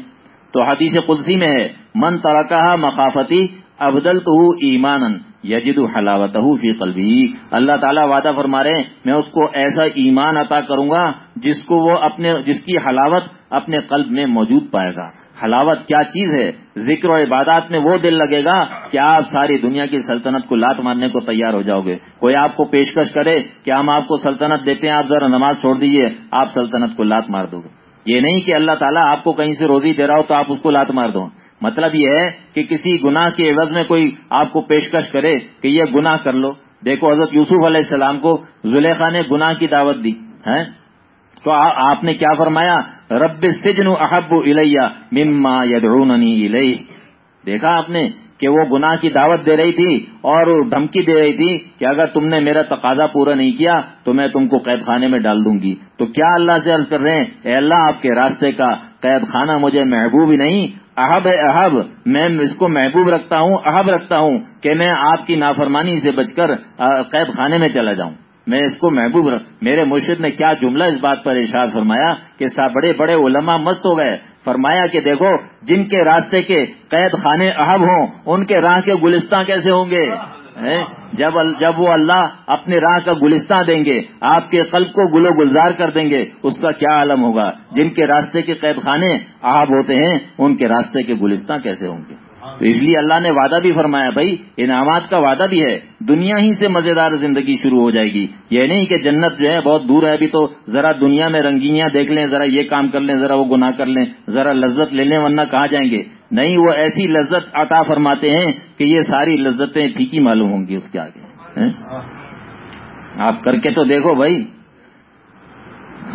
تو حدیث قدسی میں ہے، من ترکہ مخافتی ابدل تو ایمان یجد حلاوت فی قلبی۔ اللہ تعالیٰ وعدہ فرما رہے ہیں، میں اس کو ایسا ایمان عطا کروں گا جس کو وہ اپنے، جس کی حلاوت اپنے قلب میں موجود پائے گا۔ حلاوت کیا چیز ہے؟ ذکر و عبادات میں وہ دل لگے گا کہ آپ ساری دنیا کی سلطنت کو لات مارنے کو تیار ہو جاؤ گے۔ کوئی آپ کو پیشکش کرے کہ ہم آپ کو سلطنت دیتے ہیں، آپ ذرا نماز چھوڑ دیجیے آپ سلطنت کو لات مار دو گے۔ یہ نہیں کہ اللہ تعالیٰ آپ کو کہیں سے روزی دے رہا ہو تو آپ اس کو لات مار دو۔ مطلب یہ ہے کہ کسی گناہ کے عوض میں کوئی آپ کو پیشکش کرے کہ یہ گناہ کر لو۔ دیکھو حضرت یوسف علیہ السلام کو زلیخا نے گناہ کی دعوت دی ہے تو آپ نے کیا فرمایا؟ رب سجن احب الیہ مما یدعوننی الیہ۔ دیکھا آپ نے کہ وہ گناہ کی دعوت دے رہی تھی اور دھمکی دے رہی تھی کہ اگر تم نے میرا تقاضا پورا نہیں کیا تو میں تم کو قید خانے میں ڈال دوں گی۔ تو کیا اللہ سے عرض کر رہے ہیں؟ اے اللہ، آپ کے راستے کا قید خانہ مجھے محبوب ہی نہیں۔ احب احب، میں اس کو محبوب رکھتا ہوں، احب رکھتا ہوں کہ میں آپ کی نافرمانی سے بچ کر قید خانے میں چلا جاؤں۔ میں اس کو محبوب رکھ، میرے مرشد نے کیا جملہ اس بات پر ارشاد فرمایا کہ بڑے بڑے علماء مست ہو گئے۔ فرمایا کہ دیکھو، جن کے راستے کے قید خانے اہب ہوں، ان کے راہ کے گلستان کیسے ہوں گے؟ جب جب وہ اللہ اپنے راہ کا گلستان دیں گے، آپ کے قلب کو گلو گلزار کر دیں گے، اس کا کیا عالم ہوگا؟ جن کے راستے کے قید خانے اہب ہوتے ہیں، ان کے راستے کے گلستان کیسے ہوں گے؟ تو اس لیے اللہ نے وعدہ بھی فرمایا، بھائی، انعامات کا وعدہ بھی ہے۔ دنیا ہی سے مزیدار زندگی شروع ہو جائے گی۔ یہ نہیں کہ جنت جو ہے بہت دور ہے، ابھی تو ذرا دنیا میں رنگینیاں دیکھ لیں، ذرا یہ کام کر لیں، ذرا وہ گناہ کر لیں، ذرا لذت لے لیں، ورنہ کہاں جائیں گے؟ نہیں، وہ ایسی لذت عطا فرماتے ہیں کہ یہ ساری لذتیں ٹھیک ہی معلوم ہوں گی اس کے آگے۔ آپ کر کے تو دیکھو بھائی۔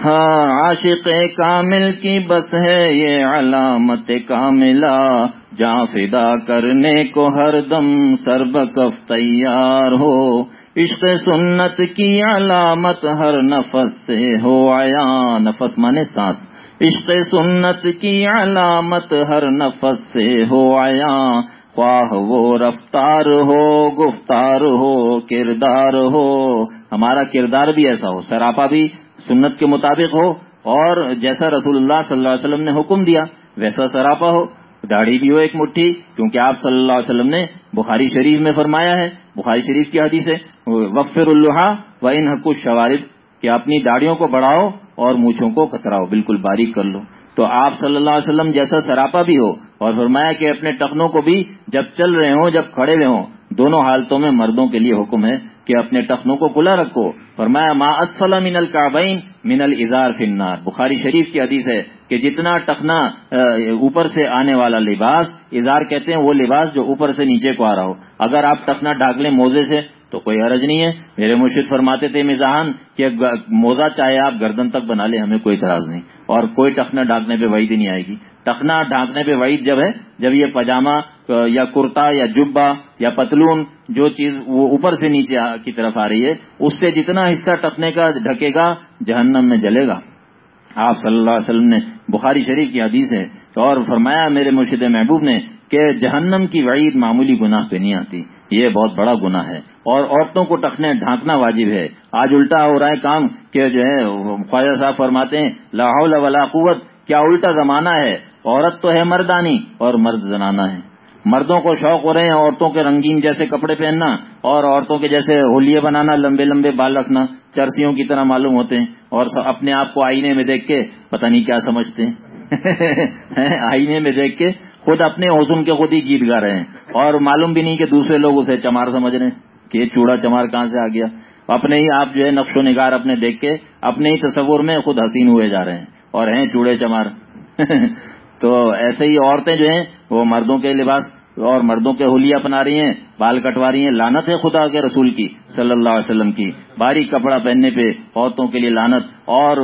ہاں عاشق کامل کی بس ہے یہ علامت کاملہ جا فدا کرنے کو ہر دم سربکف تیار ہو۔ عشق سنت کی علامت ہر نفس سے ہو آیا نفس مانے سانس۔ عشق سنت کی علامت ہر نفس سے ہو آیا خواہ وہ رفتار ہو، گفتار ہو، کردار ہو۔ ہمارا کردار بھی ایسا ہو، سراپا بھی سنت کے مطابق ہو اور جیسا رسول اللہ صلی اللہ علیہ وسلم نے حکم دیا، ویسا سراپا ہو۔ داڑھی بھی ہو ایک مٹھی، کیونکہ آپ صلی اللہ علیہ وسلم نے بخاری شریف میں فرمایا ہے، بخاری شریف کی حدیث ہے وفر اللہ و ان حق شوارب کہ اپنی داڑیوں کو بڑھاؤ اور مونچھوں کو کتراؤ، بالکل باریک کر لو۔ تو آپ صلی اللہ علیہ وسلم جیسا سراپا بھی ہو اور فرمایا کہ اپنے ٹخنوں کو بھی جب چل رہے ہوں، جب کھڑے ہوئے ہوں، دونوں حالتوں میں مردوں کے لیے حکم ہے۔ کہ اپنے ٹخنوں کو کھلا رکھو۔ فرمایا، ما اسفل من الکعبین من الازار فی النار. بخاری شریف کی حدیث ہے کہ جتنا ٹخنا اوپر سے آنے والا لباس اظہار کہتے ہیں وہ لباس جو اوپر سے نیچے کو آ رہا ہو۔ اگر آپ ٹخنا ڈھاک لیں موزے سے، تو کوئی حرج نہیں ہے۔ میرے مرشد فرماتے تھے مزاحان کہ موزہ چاہے آپ گردن تک بنا لیں، ہمیں کوئی اعتراض نہیں۔ اور کوئی ٹخنا ڈھانکنے پہ وعید نہیں آئے گی۔ ٹخنا ڈھانکنے پہ وعید جب ہے، جب یہ پاجامہ یا کرتا یا جبا یا پتلون جو چیز وہ اوپر سے نیچے کی طرف آ رہی ہے، اس سے جتنا حصہ ٹکنے کا ڈھکے گا، جہنم میں جلے گا۔ آپ صلی اللہ علیہ وسلم نے بخاری شریف کی حدیث ہے اور فرمایا میرے مرشد محبوب نے کہ جہنم کی وعید معمولی گناہ پہ نہیں آتی، یہ بہت بڑا گناہ ہے۔ اور عورتوں کو ٹکنے ڈھانکنا واجب ہے۔ آج الٹا ہو رہا ہے کام کہ جو ہے، خواجہ صاحب فرماتے ہیں لاہور ولا قوت، کیا الٹا زمانہ ہے؟ عورت تو ہے مردانی اور مرد زنانہ ہے مردوں کو شوق ہو رہے ہیں، عورتوں کے رنگین جیسے کپڑے پہننا اور عورتوں کے جیسے ہولیے بنانا، لمبے لمبے بال رکھنا، چرسیوں کی طرح معلوم ہوتے ہیں۔ اور اپنے آپ کو آئینے میں دیکھ کے پتہ نہیں کیا سمجھتے <laughs> ہیں، آئینے میں دیکھ کے خود اپنے حسن کے خود ہی گیت گا رہے ہیں۔ اور معلوم بھی نہیں کہ دوسرے لوگ اسے چمار سمجھ رہے ہیں کہ یہ چوڑا چمار کہاں سے آ گیا۔ اپنے ہی آپ جو ہے نقش و نگار اپنے دیکھ کے اپنے ہی تصور میں خود حسین ہوئے جا رہے ہیں۔ اور ہیں چوڑے چمار۔ <laughs> تو ایسے ہی عورتیں جو ہیں، وہ مردوں کے لباس اور مردوں کے ہولی اپنا رہی ہیں، بال کٹوا رہی ہیں۔ لانت ہے خدا کے رسول کی، صلی اللہ علیہ وسلم کی۔ باریک کپڑا پہننے پہ عورتوں کے لیے لانت اور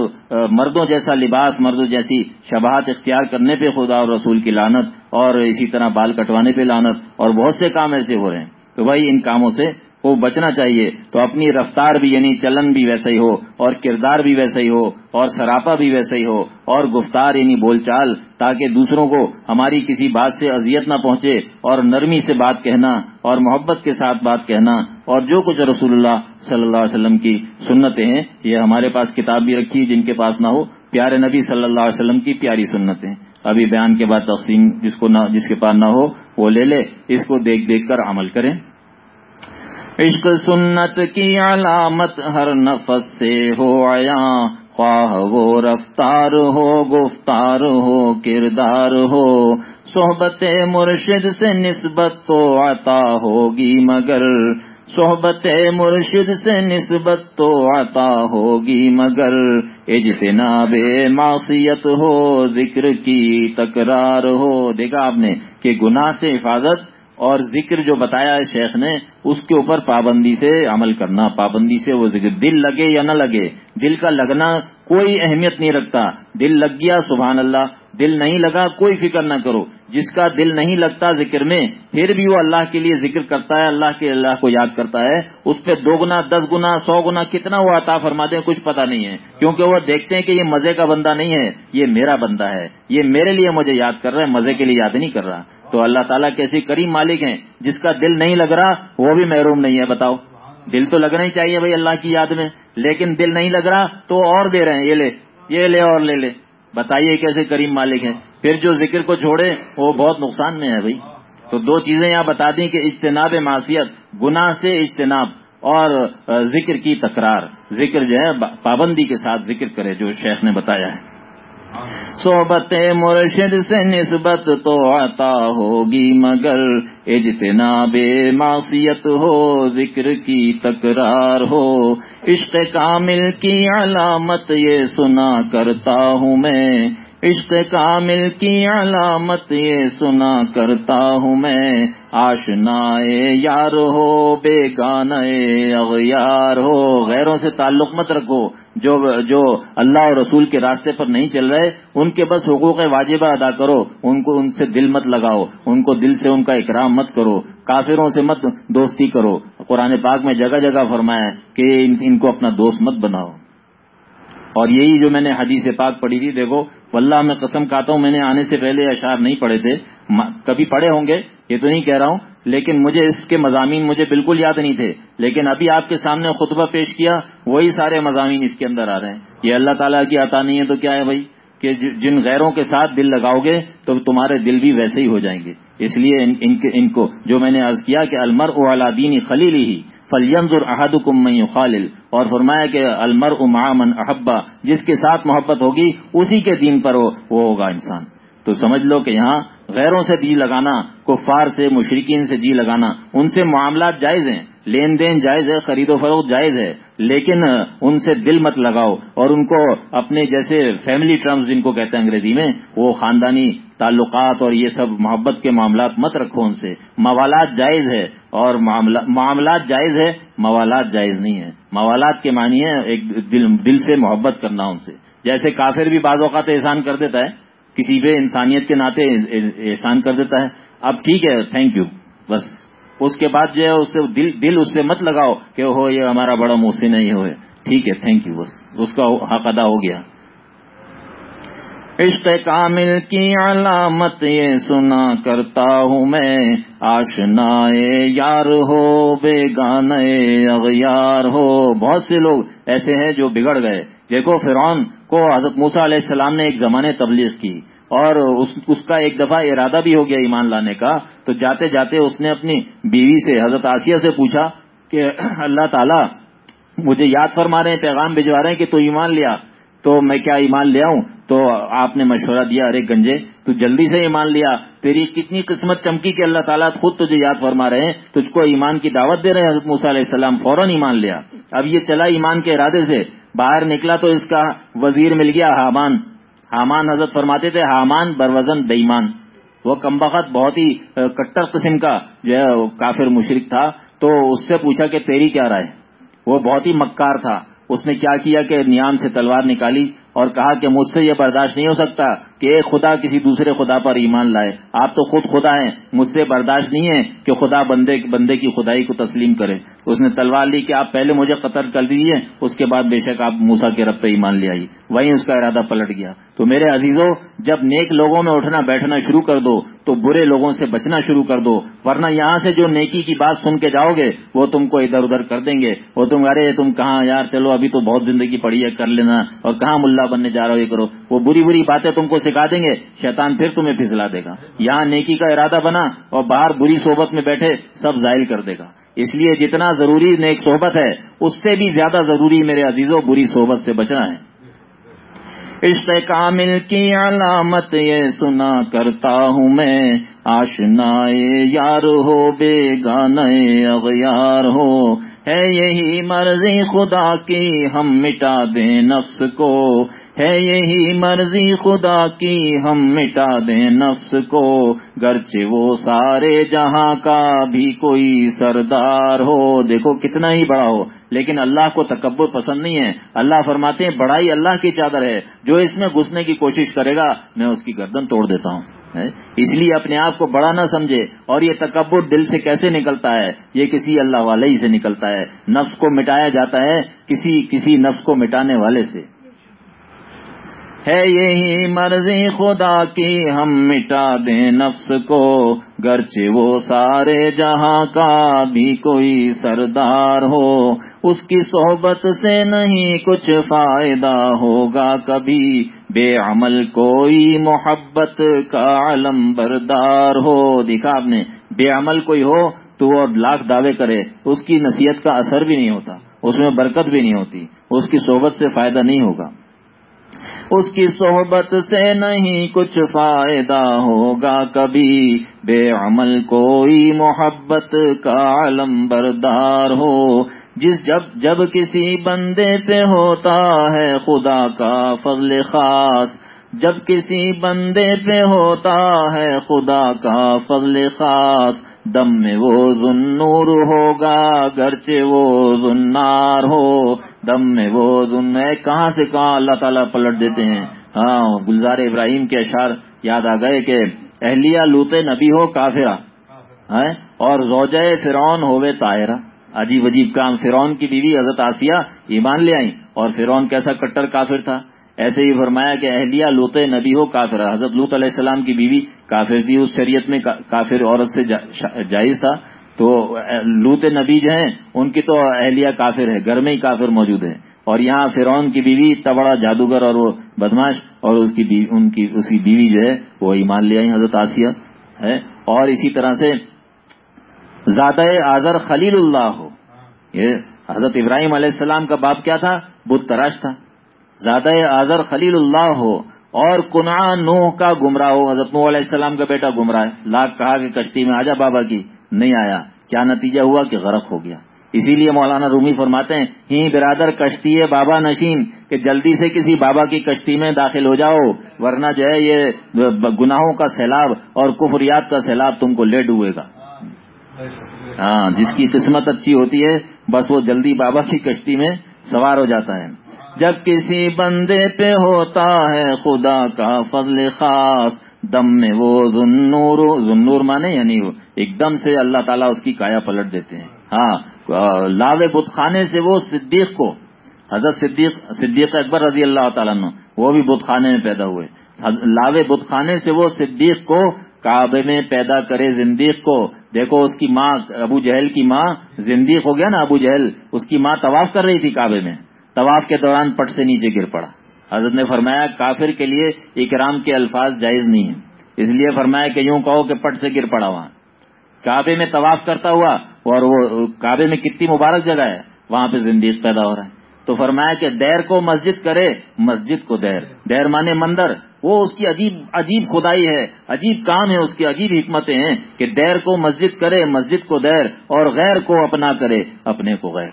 مردوں جیسا لباس، مردوں جیسی شبہات اختیار کرنے پہ خدا اور رسول کی لانت اور اسی طرح بال کٹوانے پہ لانت اور بہت سے کام ایسے ہو رہے ہیں۔ تو بھائی، ان کاموں سے کو بچنا چاہیے تو اپنی رفتار بھی یعنی چلن بھی ویسا ہی ہو اور کردار بھی ویسا ہی ہو اور سراپا بھی ویسا ہی ہو اور گفتار یعنی بول چال تاکہ دوسروں کو ہماری کسی بات سے اذیت نہ پہنچے اور نرمی سے بات کہنا اور محبت کے ساتھ بات کہنا اور جو کچھ رسول اللہ صلی اللہ علیہ وسلم کی سنتیں ہیں، یہ ہمارے پاس کتاب بھی رکھی جن کے پاس نہ ہو، پیارے نبی صلی اللہ علیہ وسلم کی پیاری سنتیں ابھی بیان کے بعد تقسیم جس کو نہ جس کے پاس نہ ہو، وہ لے لے، اس کو دیکھ دیکھ کر عمل کریں۔ عشق سنت کی علامت ہر نفس سے ہو آیا خواہ وہ رفتار ہو، گفتار ہو، کردار ہو۔ صحبت مرشد سے نسبت تو عطا ہوگی مگر۔ صحبت مرشد سے نسبت تو عطا ہوگی مگر۔ اجتناب معصیت ہو، ذکر کی تکرار ہو۔ دیکھا آپ نے کہ گناہ سے حفاظت اور ذکر جو بتایا ہے شیخ نے، اس کے اوپر پابندی سے عمل کرنا، پابندی سے وہ ذکر، دل لگے یا نہ لگے، دل کا لگنا کوئی اہمیت نہیں رکھتا۔ دل لگ گیا، سبحان اللہ، دل نہیں لگا، کوئی فکر نہ کرو۔ جس کا دل نہیں لگتا ذکر میں، پھر بھی وہ اللہ کے لیے ذکر کرتا ہے، اللہ کے، اللہ کو یاد کرتا ہے۔ اس پہ دو گنا، دس گنا، سو گنا کتنا وہ عطا فرما دے کچھ پتا نہیں ہے۔ کیونکہ وہ دیکھتے ہیں کہ یہ مزے کا بندہ نہیں ہے، یہ میرا بندہ ہے۔ یہ میرے لیے مجھے یاد کر رہا ہے، مزے کے لیے یاد نہیں کر رہا۔ تو اللہ تعالیٰ کیسی کریم مالک ہیں جس کا دل نہیں لگ رہا، وہ بھی محروم نہیں ہے، بتاؤ۔ دل تو لگنا ہی چاہیے بھائی اللہ کی یاد میں، لیکن دل نہیں لگ رہا تو اور دے رہے ہیں، یہ لے یہ لے اور لے لے۔ بتائیے کیسے کریم مالک ہیں۔ پھر جو ذکر کو چھوڑے، وہ بہت نقصان میں ہے بھائی۔ تو دو چیزیں یہاں بتا دیں کہ اجتناب معاشیت گناہ سے اجتناب اور ذکر کی تکرار۔ ذکر جو ہے، پابندی کے ساتھ ذکر کرے، جو شیخ نے بتایا ہے۔ صحبت مرشد سے نسبت تو عطا ہوگی، مگر اجتناب معصیت ہو، ذکر کی تکرار ہو۔ عشق کامل کی علامت یہ سنا کرتا ہوں میں عشق کامل کی علامت یہ سنا کرتا ہوں میں۔ آشنا یار ہو بے اغیار ہو۔ غیروں سے تعلق مت رکھو۔ جو جو اللہ اور رسول کے راستے پر نہیں چل رہے، ان کے بس حقوق واجبہ ادا کرو۔ ان کو ان سے دل مت لگاؤ۔ ان کو دل سے ان کا اکرام مت کرو۔ کافروں سے مت دوستی کرو۔ قرآن پاک میں جگہ جگہ فرمایا کہ ان کو اپنا دوست مت بناؤ۔ اور یہی جو میں نے حدیث پاک پڑھی تھی، دیکھو واللہ میں قسم کہتا ہوں، میں نے آنے سے پہلے اشعار نہیں پڑھے تھے۔ کبھی پڑھے ہوں گے، یہ تو نہیں کہہ رہا ہوں، لیکن مجھے اس کے مضامین مجھے بالکل یاد نہیں تھے۔ لیکن ابھی آپ کے سامنے خطبہ پیش کیا، وہی سارے مضامین اس کے اندر آ رہے ہیں۔ یہ اللہ تعالیٰ کی عطا نہیں ہے تو کیا ہے بھائی؟ کہ جن غیروں کے ساتھ دل لگاؤ گے تو تمہارے دل بھی ویسے ہی ہو جائیں گے۔ اس لیے ان کو جو میں نے عرض کیا کہ المر او دینی خلیلی ہی فلینز الحد کم خالل اور فرمایا کہ المر امامن احبا جس کے ساتھ محبت ہوگی، اسی کے دین پر وہ ہوگا انسان۔ تو سمجھ لو کہ یہاں غیروں سے جی لگانا، کفار سے مشرقین سے جی لگانا، ان سے معاملات جائز ہیں، لین دین جائز ہے، خرید و فروخت جائز ہے، لیکن ان سے دل مت لگاؤ، اور ان کو اپنے جیسے فیملی ٹرمز جن کو کہتے ہیں انگریزی میں، وہ خاندانی تعلقات اور یہ سب محبت کے معاملات مت رکھو ان سے۔ موالات جائز ہے اور معاملات جائز ہے موالات جائز نہیں ہے موالات کے معنی ہے ایک دل دل سے محبت کرنا ان سے۔ جیسے کافر بھی بعض اوقات احسان کر دیتا ہے، کسی پہ انسانیت کے ناطے احسان کر دیتا ہے۔ اب ٹھیک ہے تھینک یو بس۔ اس کے بعد جو ہے، اس سے دل دل اس سے مت لگاؤ کہ ہو یہ ہمارا بڑا محسن ہے، یہ ہوئے ٹھیک ہے تھینک یو بس۔ اس کا حق ادا ہو گیا۔ عشق کامل کی علامت یہ سنا کرتا ہوں میں۔ آشنا یار ہو بے گانے اغیار ہو۔ بہت سے لوگ ایسے ہیں جو بگڑ گئے۔ دیکھو فرعون کو حضرت موسا علیہ السلام نے ایک زمانے تبلیغ کی اور اس اس کا ایک دفعہ ارادہ بھی ہو گیا ایمان لانے کا۔ تو جاتے جاتے اس نے اپنی بیوی سے، حضرت آسیہ سے پوچھا کہ <clears throat> اللہ تعالیٰ مجھے یاد فرما رہے ہیں، پیغام بھجوا رہے ہیں کہ تو ایمان لیا۔ تو میں کیا ایمان لے آؤں؟ تو آپ نے مشورہ دیا، ارے گنجے، تو جلدی سے ایمان لیا۔ تیری کتنی قسمت چمکی کہ اللہ تعالیٰ خود تجھے یاد فرما رہے ہیں۔ تجھ کو ایمان کی دعوت دے رہے ہیں حضرت موسیٰ علیہ السلام، فوراً ایمان لیا۔ اب یہ چلا ایمان کے ارادے سے۔ باہر نکلا تو اس کا وزیر مل گیا، حامان۔ حامان حضرت فرماتے تھے، حامان بروزن بےمان وہ کم بخت بہت ہی کٹر قسم کا جو ہے کافر مشرق تھا۔ تو اس سے پوچھا کہ تیری کیا رائے؟ وہ بہت ہی مکار تھا۔ اس نے کیا کیا کہ نیام سے تلوار نکالی اور کہا کہ مجھ سے یہ برداشت نہیں ہو سکتا کہ ایک خدا کسی دوسرے خدا پر ایمان لائے۔ آپ تو خود خدا ہیں، مجھ سے برداشت نہیں ہے کہ خدا بندے بندے کی خدائی کو تسلیم کرے۔ اس نے تلوار لی کہ آپ پہلے مجھے قطر کر دیجیے اس کے بعد بے شک آپ موسا کے رب پہ ایمان لے آئی وہیں اس کا ارادہ پلٹ گیا۔ تو میرے عزیزوں جب نیک لوگوں میں اٹھنا، بیٹھنا شروع کر دو، تو برے لوگوں سے بچنا شروع کر دو۔ ورنہ یہاں سے جو نیکی کی بات سن کے جاؤ گے، وہ تم کو ادھر ادھر کر دیں گے۔ وہ تم، ارے تم کہاں یار، چلو ابھی تو بہت زندگی پڑی ہے، کر لینا۔ اور کہاں ملا بننے جا رہا ہو، یہ کرو۔ وہ بری بری باتیں تم کو سکھا دیں گے، شیطان پھر تمہیں پھسلا دے گا۔ یہاں نیکی کا ارادہ بنا اور باہر بری صحبت میں بیٹھے سب ظاہر کر دے گا۔ اس لیے جتنا ضروری نیک صحبت ہے، اس سے بھی زیادہ ضروری میرے عزیزوں بری صحبت سے بچنا ہے۔ عشق کامل کی علامت یہ سنا کرتا ہوں میں۔ آشنا یار ہو، بے گانے اغیار ہو۔ ہے یہی مرضی خدا کی، ہم مٹا دیں نفس کو۔ ہے یہی مرضی خدا کی، ہم مٹا دیں نفس کو۔ گرچہ وہ سارے جہاں کا بھی کوئی سردار ہو۔ دیکھو کتنا ہی بڑا ہو، لیکن اللہ کو تکبر پسند نہیں ہے۔ اللہ فرماتے ہیں، بڑائی اللہ کی چادر ہے۔ جو اس میں گھسنے کی کوشش کرے گا، میں اس کی گردن توڑ دیتا ہوں۔ اس لیے اپنے آپ کو بڑا نہ سمجھے اور یہ تکبر دل سے کیسے نکلتا ہے؟ یہ کسی اللہ والے ہی سے نکلتا ہے۔ نفس کو مٹایا جاتا ہے کسی کسی نفس کو مٹانے والے سے۔ ہے یہی مرضی خدا کی، ہم مٹا دیں نفس کو۔ گرچہ وہ سارے جہاں کا بھی کوئی سردار ہو، اس کی صحبت سے نہیں کچھ فائدہ ہوگا کبھی۔ بے عمل کوئی محبت کا علم بردار ہو۔ دیکھا آپ نے، بے عمل کوئی ہو تو وہ لاکھ دعوے کرے، اس کی نصیحت کا اثر بھی نہیں ہوتا، اس میں برکت بھی نہیں ہوتی، اس کی صحبت سے فائدہ نہیں ہوگا۔ اس کی صحبت سے نہیں کچھ فائدہ ہوگا کبھی۔ بے عمل کوئی محبت کا علم بردار ہو۔ جس جب جب کسی بندے پہ ہوتا ہے خدا کا فضل خاص، جب کسی بندے پہ ہوتا ہے خدا کا فضل خاص دم میں وہ ذنور ہوگا گرچہ وہ ذنار ہو۔ دم میں وہ ذن کہاں سے کہاں اللہ تعالیٰ پلٹ دیتے ہیں؟ ہاں گلزار ابراہیم کے اشار یاد آ گئے کہ اہلیہ لوتے نبی ہو، کافرہ۔ اور زوجہ فرعون ہوئے، طاہرہ۔ عجیب عجیب کام، فرعون کی بیوی حضرت آسیہ ایمان لے آئی اور فرعون کیسا کٹر کافر تھا۔ ایسے ہی فرمایا کہ اہلیہ لوت نبی ہو کافر حضرت لوت علیہ السلام کی بیوی کافر تھی، اس شریعت میں کافر عورت سے جائز تھا۔ تو لوت نبی جو ہیں، ان کی تو اہلیہ کافر ہے، گھر میں ہی کافر موجود ہے اور یہاں فرعون کی بیوی اتنا بڑا جادوگر اور وہ بدماش اور اس کی ان کی اس کی بیوی جو ہے، وہ ایمان لے آئی حضرت آسیہ، ہے۔ اور اسی طرح سے زیادہ آزر خلیل اللہ۔ ہو یہ حضرت ابراہیم علیہ السلام کا باپ کیا تھا؟ بت تراش تھا۔ زیادہ آزر خلیل اللہ ہو اور کنا نوح کا گمراہ ہو، حضرت نوح علیہ السلام کا بیٹا گمراہ ہے۔ لاکھ کہا کہ کشتی میں آجا بابا کی، نہیں آیا۔ کیا نتیجہ ہوا کہ غرق ہو گیا۔ اسی لیے مولانا رومی فرماتے ہیں، ہی برادر کشتی ہے بابا نشین، کہ جلدی سے کسی بابا کی کشتی میں داخل ہو جاؤ، ورنہ جو ہے یہ گناہوں کا سیلاب اور کفریات کا سیلاب تم کو لے ڈوبے گا۔ ہاں جس کی قسمت اچھی ہوتی ہے، بس وہ جلدی بابا کی کشتی میں سوار ہو جاتا ہے۔ جب کسی بندے پہ ہوتا ہے خدا کا فضل خاص، دم میں وہ ذنور ذنور مانے یعنی ایک دم سے اللہ تعالیٰ اس کی کایا پلٹ دیتے ہیں۔ ہاں لاوے بت خانے سے وہ صدیق کو، حضرت صدیق صدیق اکبر رضی اللہ تعالیٰ نے وہ بھی بت خانے میں پیدا ہوئے۔ لاوے بت خانے سے وہ صدیق کو کعبے میں پیدا کرے زندیق کو۔ دیکھو اس کی ماں، ابو جہل کی ماں زندیق ہو گیا نا ابو جہل، اس کی ماں طواف کر رہی تھی کعبے میں۔ طواف کے دوران پٹ سے نیچے گر پڑا۔ حضرت نے فرمایا، کافر کے لیے اکرام کے الفاظ جائز نہیں ہیں۔ اس لیے فرمایا کہ یوں کہو کہ پٹ سے گر پڑا وہاں۔ کعبے میں طواف کرتا ہوا اور وہ کعبے میں کتنی مبارک جگہ ہے، وہاں پہ زندگی پیدا ہو رہا ہے۔ تو فرمایا کہ دیر کو مسجد کرے، مسجد کو دیر۔ دیر مانے مندر۔ وہ اس کی عجیب عجیب خدائی ہے، عجیب کام ہے، اس کی عجیب حکمتیں ہیں کہ دیر کو مسجد کرے، مسجد کو دیر اور غیر کو اپنا کرے، اپنے کو غیر۔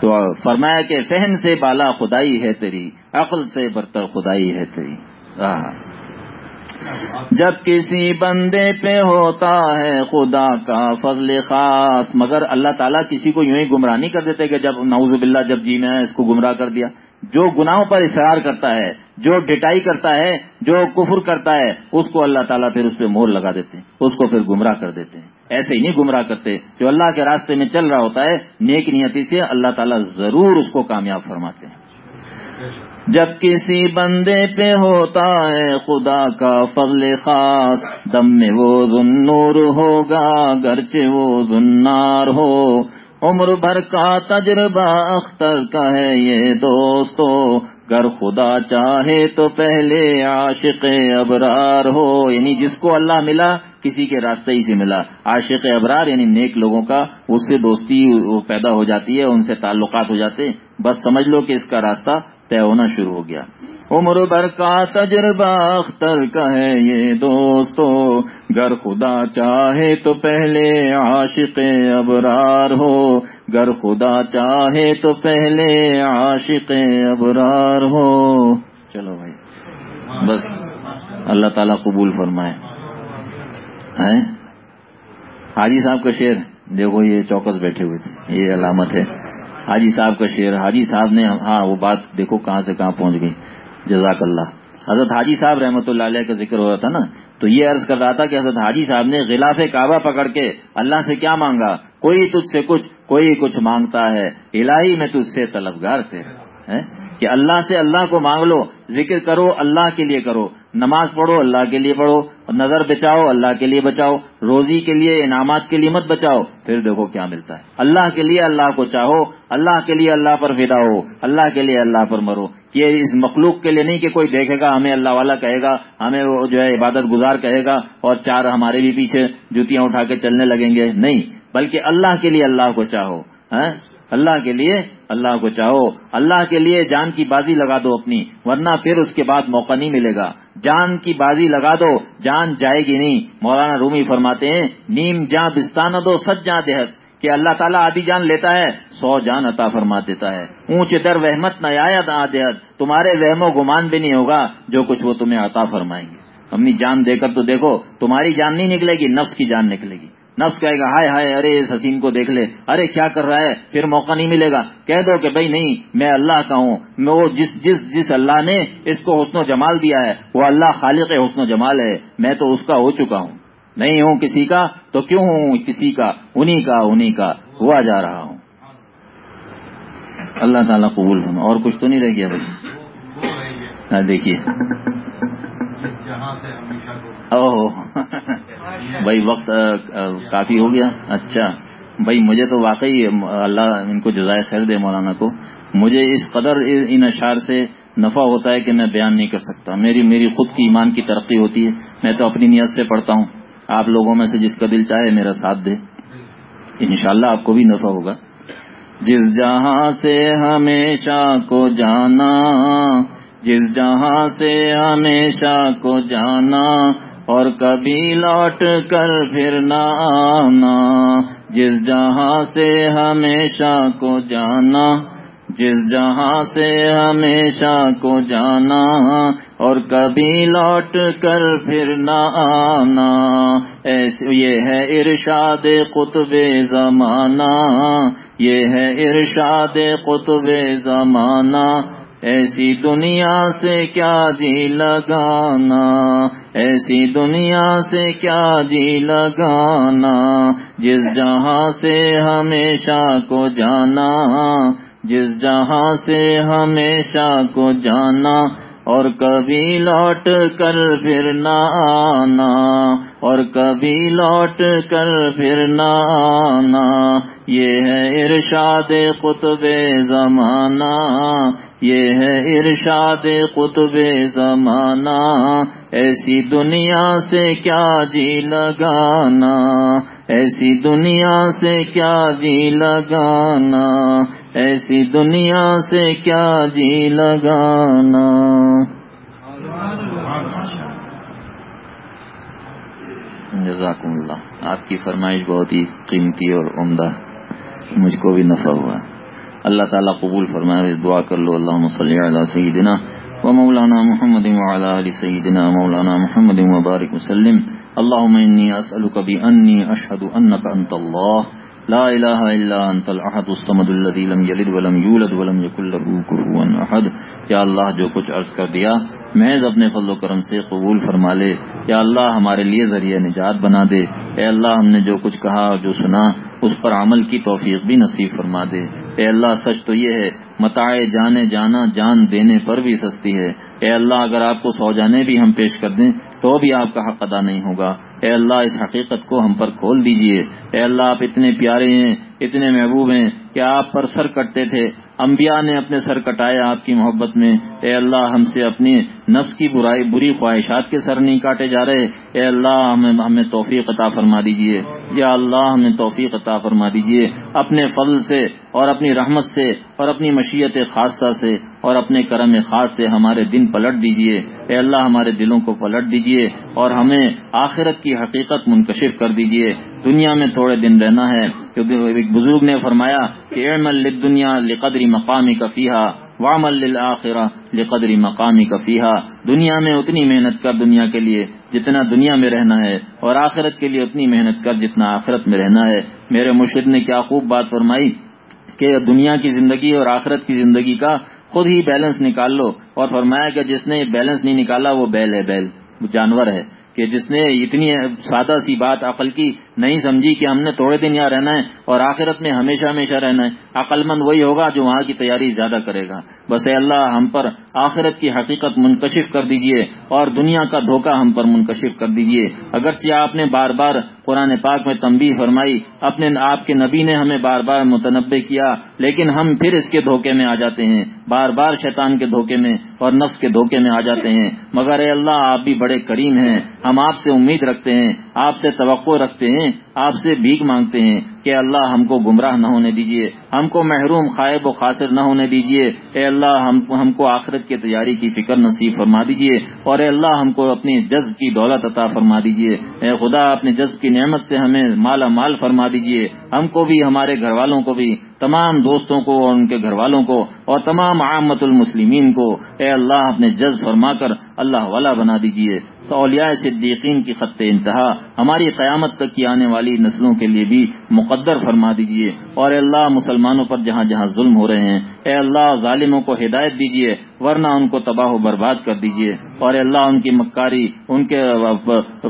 تو فرمایا کہ فہم سے بالا خدائی ہے تیری، عقل سے برتر خدائی ہے تیری۔ جب کسی بندے پہ ہوتا ہے خدا کا فضل خاص، مگر اللہ تعالیٰ کسی کو یوں ہی گمراہ نہیں کر دیتے کہ جب نعوذ باللہ جب جینا ہے، اس کو گمراہ کر دیا۔ جو گناہوں پر اصرار کرتا ہے، جو ڈٹائی کرتا ہے، جو کفر کرتا ہے، اس کو اللہ تعالیٰ پھر اس پہ مور لگا دیتے ہیں، اس کو پھر گمراہ کر دیتے ہیں۔ ایسے ہی نہیں گمراہ کرتے، جو اللہ کے راستے میں چل رہا ہوتا ہے، نیک نیتی سے اللہ تعالیٰ ضرور اس کو کامیاب فرماتے ہیں۔ جب کسی بندے پہ ہوتا ہے خدا کا فضل خاص، دم میں وہ ذنور ہوگا، گرچہ وہ ذنار ہو۔ عمر بھر کا تجربہ اختر کا ہے یہ دوستو۔ گر خدا چاہے تو پہلے عاشق ابرار ہو۔ یعنی جس کو اللہ ملا، کسی کے راستے ہی سے ملا۔ عاشق ابرار یعنی نیک لوگوں کا، اس سے دوستی پیدا ہو جاتی ہے، ان سے تعلقات ہو جاتے بس سمجھ لو کہ اس کا راستہ طے ہونا شروع ہو گیا۔ عمر بھر کا تجربہ اختر کا ہے یہ دوستو، گر خدا چاہے تو پہلے عاشق ابرار ہو۔ گر خدا چاہے تو پہلے عاشق ابرار ہو۔ چلو بھائی، بس اللہ تعالیٰ قبول فرمائے۔ حاجی صاحب کا شعر، دیکھو یہ چوکس بیٹھے ہوئے تھے، یہ علامت ہے۔ حاجی صاحب کا شعر، حاجی صاحب نے ہاں وہ بات دیکھو کہاں سے کہاں پہنچ گئی۔ جزاک اللہ۔ حضرت حاجی صاحب رحمۃ اللہ علیہ کا ذکر ہو رہا تھا نا، تو یہ عرض کر رہا تھا کہ حضرت حاجی صاحب نے غلاف کعبہ پکڑ کے اللہ سے کیا مانگا؟ کوئی تجھ سے کچھ، کوئی کچھ مانگتا ہے، الہی میں تجھ سے طلبگار تھے کہ اللہ سے اللہ کو مانگ لو، ذکر کرو، اللہ کے لیے کرو۔ نماز پڑھو، اللہ کے لیے پڑھو۔ نظر بچاؤ، اللہ کے لیے بچاؤ۔ روزی کے لیے، انعامات کے لیے مت بچاؤ۔ پھر دیکھو کیا ملتا ہے۔ اللہ کے لیے اللہ کو چاہو، اللہ کے لیے اللہ پر فدا ہو، اللہ کے لیے اللہ پر مرو۔ یہ اس مخلوق کے لیے نہیں کہ کوئی دیکھے گا، ہمیں اللہ والا کہے گا، ہمیں وہ جو ہے عبادت گزار کہے گا اور چار ہمارے بھی پیچھے جوتیاں اٹھا کے چلنے لگیں گے۔ نہیں، بلکہ اللہ کے لیے اللہ کو چاہو۔ ہاں؟ اللہ کے لیے اللہ کو چاہو۔ اللہ کے لیے جان کی بازی لگا دو اپنی، ورنہ پھر اس کے بعد موقع نہیں ملے گا۔ جان کی بازی لگا دو، جان جائے گی نہیں۔ مولانا رومی فرماتے ہیں، نیم جاں بستان دو، سچ جاں دہت۔ کہ اللہ تعالیٰ آدھی جان لیتا ہے، سو جان عطا فرما دیتا ہے۔ اونچ در وحمت نہ آیا دہت۔ تمہارے وہم و گمان بھی نہیں ہوگا جو کچھ وہ تمہیں عطا فرمائیں گے۔ اپنی جان دے کر تو دیکھو، تمہاری جان نہیں نکلے گی، نفس کی جان نکلے گی۔ نفس کہے گا، ہائے ہائے، ارے اس حسین کو دیکھ لے، ارے کیا کر رہا ہے، پھر موقع نہیں ملے گا. کہہ دو کہ بھائی نہیں، میں اللہ کا ہوں، میں وہ جس جس جس اللہ نے اس کو حسن و جمال دیا ہے، وہ اللہ خالق حسن و جمال ہے، میں تو اس کا ہو چکا ہوں۔ نہیں ہوں کسی کا، تو کیوں ہوں کسی کا، انہی کا انہی کا، ہوا جا رہا ہوں۔ اللہ تعالیٰ قبول ہوں اور کچھ تو نہیں رہ گیا بھائی۔ ہاں، دیکھیے۔ او بھائی، وقت کافی ہو گیا۔ اچھا۔ بھائی، مجھے تو واقعی اللہ ان کو جزائے خیر دے مولانا کو۔ مجھے اس قدر ان اشعار سے نفع ہوتا ہے کہ میں بیان نہیں کر سکتا۔ میری میری خود کی ایمان کی ترقی ہوتی ہے۔ میں تو اپنی نیت سے پڑھتا ہوں۔ آپ لوگوں میں سے جس کا دل چاہے میرا ساتھ دے۔ انشاءاللہ اللہ آپ کو بھی نفع ہوگا۔ جس جہاں سے ہمیشہ کو جانا جس جہاں سے ہمیشہ کو جانا اور کبھی لوٹ کر پھر نہ آنا، جس جہاں سے ہمیشہ کو جانا، جس جہاں سے ہمیشہ کو جانا اور کبھی لوٹ کر پھر نہ آنا۔ ایسے یہ ہے ارشاد قطب زمانہ، یہ ہے ارشاد قطب زمانہ۔ ایسی دنیا سے کیا جی لگانا؟ ایسی دنیا سے کیا جی لگانا؟ جس جہاں سے ہمیشہ کو جانا، جس جہاں سے ہمیشہ کو جانا، اور کبھی لوٹ کر پھر نہ آنا، اور کبھی لوٹ کر پھر نہ آنا۔ یہ ہے ارشاد قطب زمانہ یہ ہے ارشاد قطب زمانہ، ایسی دنیا سے کیا جی لگانا؟ ایسی دنیا سے کیا جی لگانا؟ ایسی دنیا سے کیا جی لگانا؟ جزاکم اللہ۔ آپ کی فرمائش بہت ہی قیمتی اور عمدہ، مجھ کو بھی نفع ہوا۔ اللہ تعالیٰ قبول فرمائے دعا کر لو اللہ صلی علی سیدنا و مولانا محمد وعلى علی سیدنا مولانا محمد وبارک وسلم. اللهم انی اسألك بأنی اشهد انك انت اللہ. لا الہ الا انت الاحد الصمد الذي لم يلد ولم يولد ولم يكن له كفوا احد. یا اللہ، جو کچھ عرض کر دیا، محض اپنے فضل و کرم سے قبول فرما لے. یا اللہ، ہمارے لیے ذریعہ نجات بنا دے. اے اللہ، ہم نے جو کچھ کہا اور جو سنا اس پر عمل کی توفیق بھی نصیب فرما دے۔ اے اللہ، سچ تو یہ ہے متائے جانے جانا، جان دینے پر بھی سستی ہے۔ اے اللہ، اگر آپ کو سو جانے بھی ہم پیش کر دیں، تو بھی آپ کا حق ادا نہیں ہوگا۔ اے اللہ، اس حقیقت کو ہم پر کھول دیجیے۔ اے اللہ، آپ اتنے پیارے ہیں، اتنے محبوب ہیں کہ آپ پر سر کٹتے تھے۔ انبیاء نے اپنے سر کٹائے آپ کی محبت میں۔ اے اللہ، ہم سے اپنی نفس کی برائی، بری خواہشات کے سر نہیں کاٹے جا رہے۔ اے اللہ، ہمیں ہمیں توفیق عطا فرما دیجیے۔ یا اللہ، ہمیں توفیق عطا فرما دیجیے۔ اپنے فضل سے اور اپنی رحمت سے اور اپنی مشیت خاصہ سے اور اپنے کرم خاص سے ہمارے دن پلٹ دیجیے۔ اے اللہ، ہمارے دلوں کو پلٹ دیجیے اور ہمیں آخرت کی حقیقت منکشف کر دیجیے۔ دنیا میں تھوڑے دن رہنا ہے۔ کیونکہ ایک بزرگ نے فرمایا کہ اعمل دنیا لقدری مقامی کفیہ وامل للآخرہ لقدری مقامی کفیہ دنیا میں اتنی محنت کر دنیا کے لیے جتنا دنیا میں رہنا ہے اور آخرت کے لیے اتنی محنت کر جتنا آخرت میں رہنا ہے۔ میرے مرشد نے کیا خوب بات فرمائی کہ دنیا کی زندگی اور آخرت کی زندگی کا خود ہی بیلنس نکال لو اور فرمایا کہ جس نے بیلنس نہیں نکالا وہ بیل ہے بیل جانور ہے۔ کہ جس نے اتنی سادہ سی بات عقل کی نہیں سمجھی کہ ہم نے تھوڑے دن یہاں رہنا ہے اور آخرت میں ہمیشہ ہمیشہ رہنا ہے۔ عقل مند وہی ہوگا جو وہاں کی تیاری زیادہ کرے گا۔ بس اے اللہ، ہم پر آخرت کی حقیقت منکشف کر دیجیے اور دنیا کا دھوکہ ہم پر منکشف کر دیجیے۔ اگرچہ آپ نے بار بار قرآن پاک میں تنبیہ فرمائی، اپنے آپ کے نبی نے ہمیں بار بار متنبع کیا، لیکن ہم پھر اس کے دھوکے میں آ جاتے ہیں۔ بار بار شیطان کے دھوکے میں اور نفس کے دھوکے میں آ جاتے ہیں۔ مگر اے اللہ، آپ بھی بڑے کریم ہیں۔ ہم آپ سے امید رکھتے ہیں۔ آپ سے توقع رکھتے ہیں آپ سے بھیک مانگتے ہیں کہ اللہ ہم کو گمراہ نہ ہونے دیجیے ہم کو محروم، خائب و خاصر نہ ہونے دیجیے اے اللہ، ہم ہم کو آخرت کی تیاری کی فکر نصیب فرما دیجیے اور اے اللہ، ہم کو اپنی جذب کی دولت عطا فرما دیجیے اے خدا، اپنے جذب کی نعمت سے ہمیں مالا مال فرما دیجیے ہم کو بھی، ہمارے گھر والوں کو بھی، تمام دوستوں کو اور ان کے گھر والوں کو اور تمام عامت المسلمین کو اے اللہ، اپنے جذب فرما کر اللہ والا بنا دیجیے سولیاء صدیقین کی خط انتہا۔ ہماری قیامت تک کی آنے والی نسلوں کے لیے بھی مقدر فرما دیجیے اور اے اللہ مسلمانوں پر جہاں جہاں ظلم ہو رہے ہیں، اے اللہ ظالموں کو ہدایت دیجیے ورنہ ان کو تباہ و برباد کر دیجیے اور اللہ، ان کی مکاری، ان کے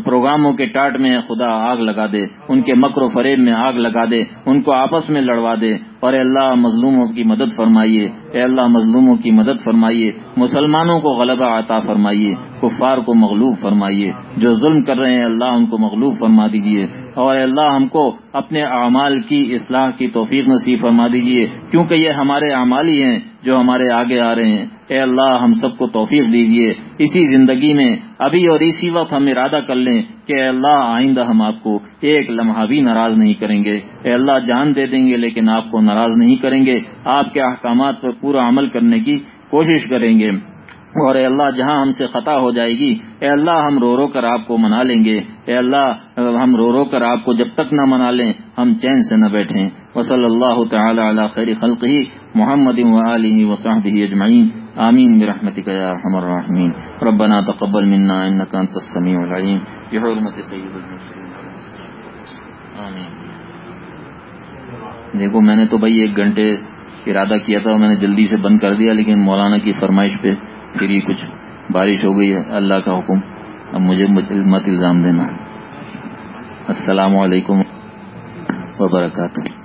پروگراموں کے ٹاٹ میں خدا آگ لگا دے، ان کے مکر و فریب میں آگ لگا دے، ان کو آپس میں لڑوا دے۔ اور اللہ، مظلوموں کی مدد فرمائیے۔ اے اللہ، مظلوموں کی مدد فرمائیے۔ مسلمانوں کو غلبہ عطا فرمائیے، کفار کو مغلوب فرمائیے۔ جو ظلم کر رہے ہیں، اللہ ان کو مغلوب فرما دیجیے اور اللہ، ہم کو اپنے اعمال کی اصلاح کی توفیق نصیب فرما دیجیے کیونکہ یہ ہمارے اعمال ہی ہیں۔ جو ہمارے آگے آ رہے ہیں۔ اے اللہ، ہم سب کو توفیق دیجیے اسی زندگی میں، ابھی اور اسی وقت ہم ارادہ کر لیں کہ اے اللہ، آئندہ ہم آپ کو ایک لمحہ بھی ناراض نہیں کریں گے۔ اے اللہ، جان دے دیں گے، لیکن آپ کو ناراض نہیں کریں گے۔ آپ کے احکامات پر پورا عمل کرنے کی کوشش کریں گے۔ اور اے اللہ، جہاں ہم سے خطا ہو جائے گی، اے اللہ، ہم رو رو کر آپ کو منا لیں گے۔ اے اللہ، ہم رو رو کر آپ کو جب تک نہ منا لیں، ہم چین سے نہ بیٹھیں۔ وصلی اللہ تعالی علی خیر خلق ہی محمد وآلہ وصحبہ اجمعین آمین برحمتک یا ارحم الراحمین ربنا تقبل منا انکا انت السمیع العلیم بحرمت سید المرسلین آمین دیکھو، میں نے تو بھائی ایک گھنٹے ارادہ کیا تھا، میں نے جلدی سے بند کر دیا، لیکن مولانا کی فرمائش پہ پھر یہ کچھ بارش ہو گئی ہے اللہ کا حکم۔ اب مجھے مت الزام دینا۔ السلام علیکم وبرکاتہ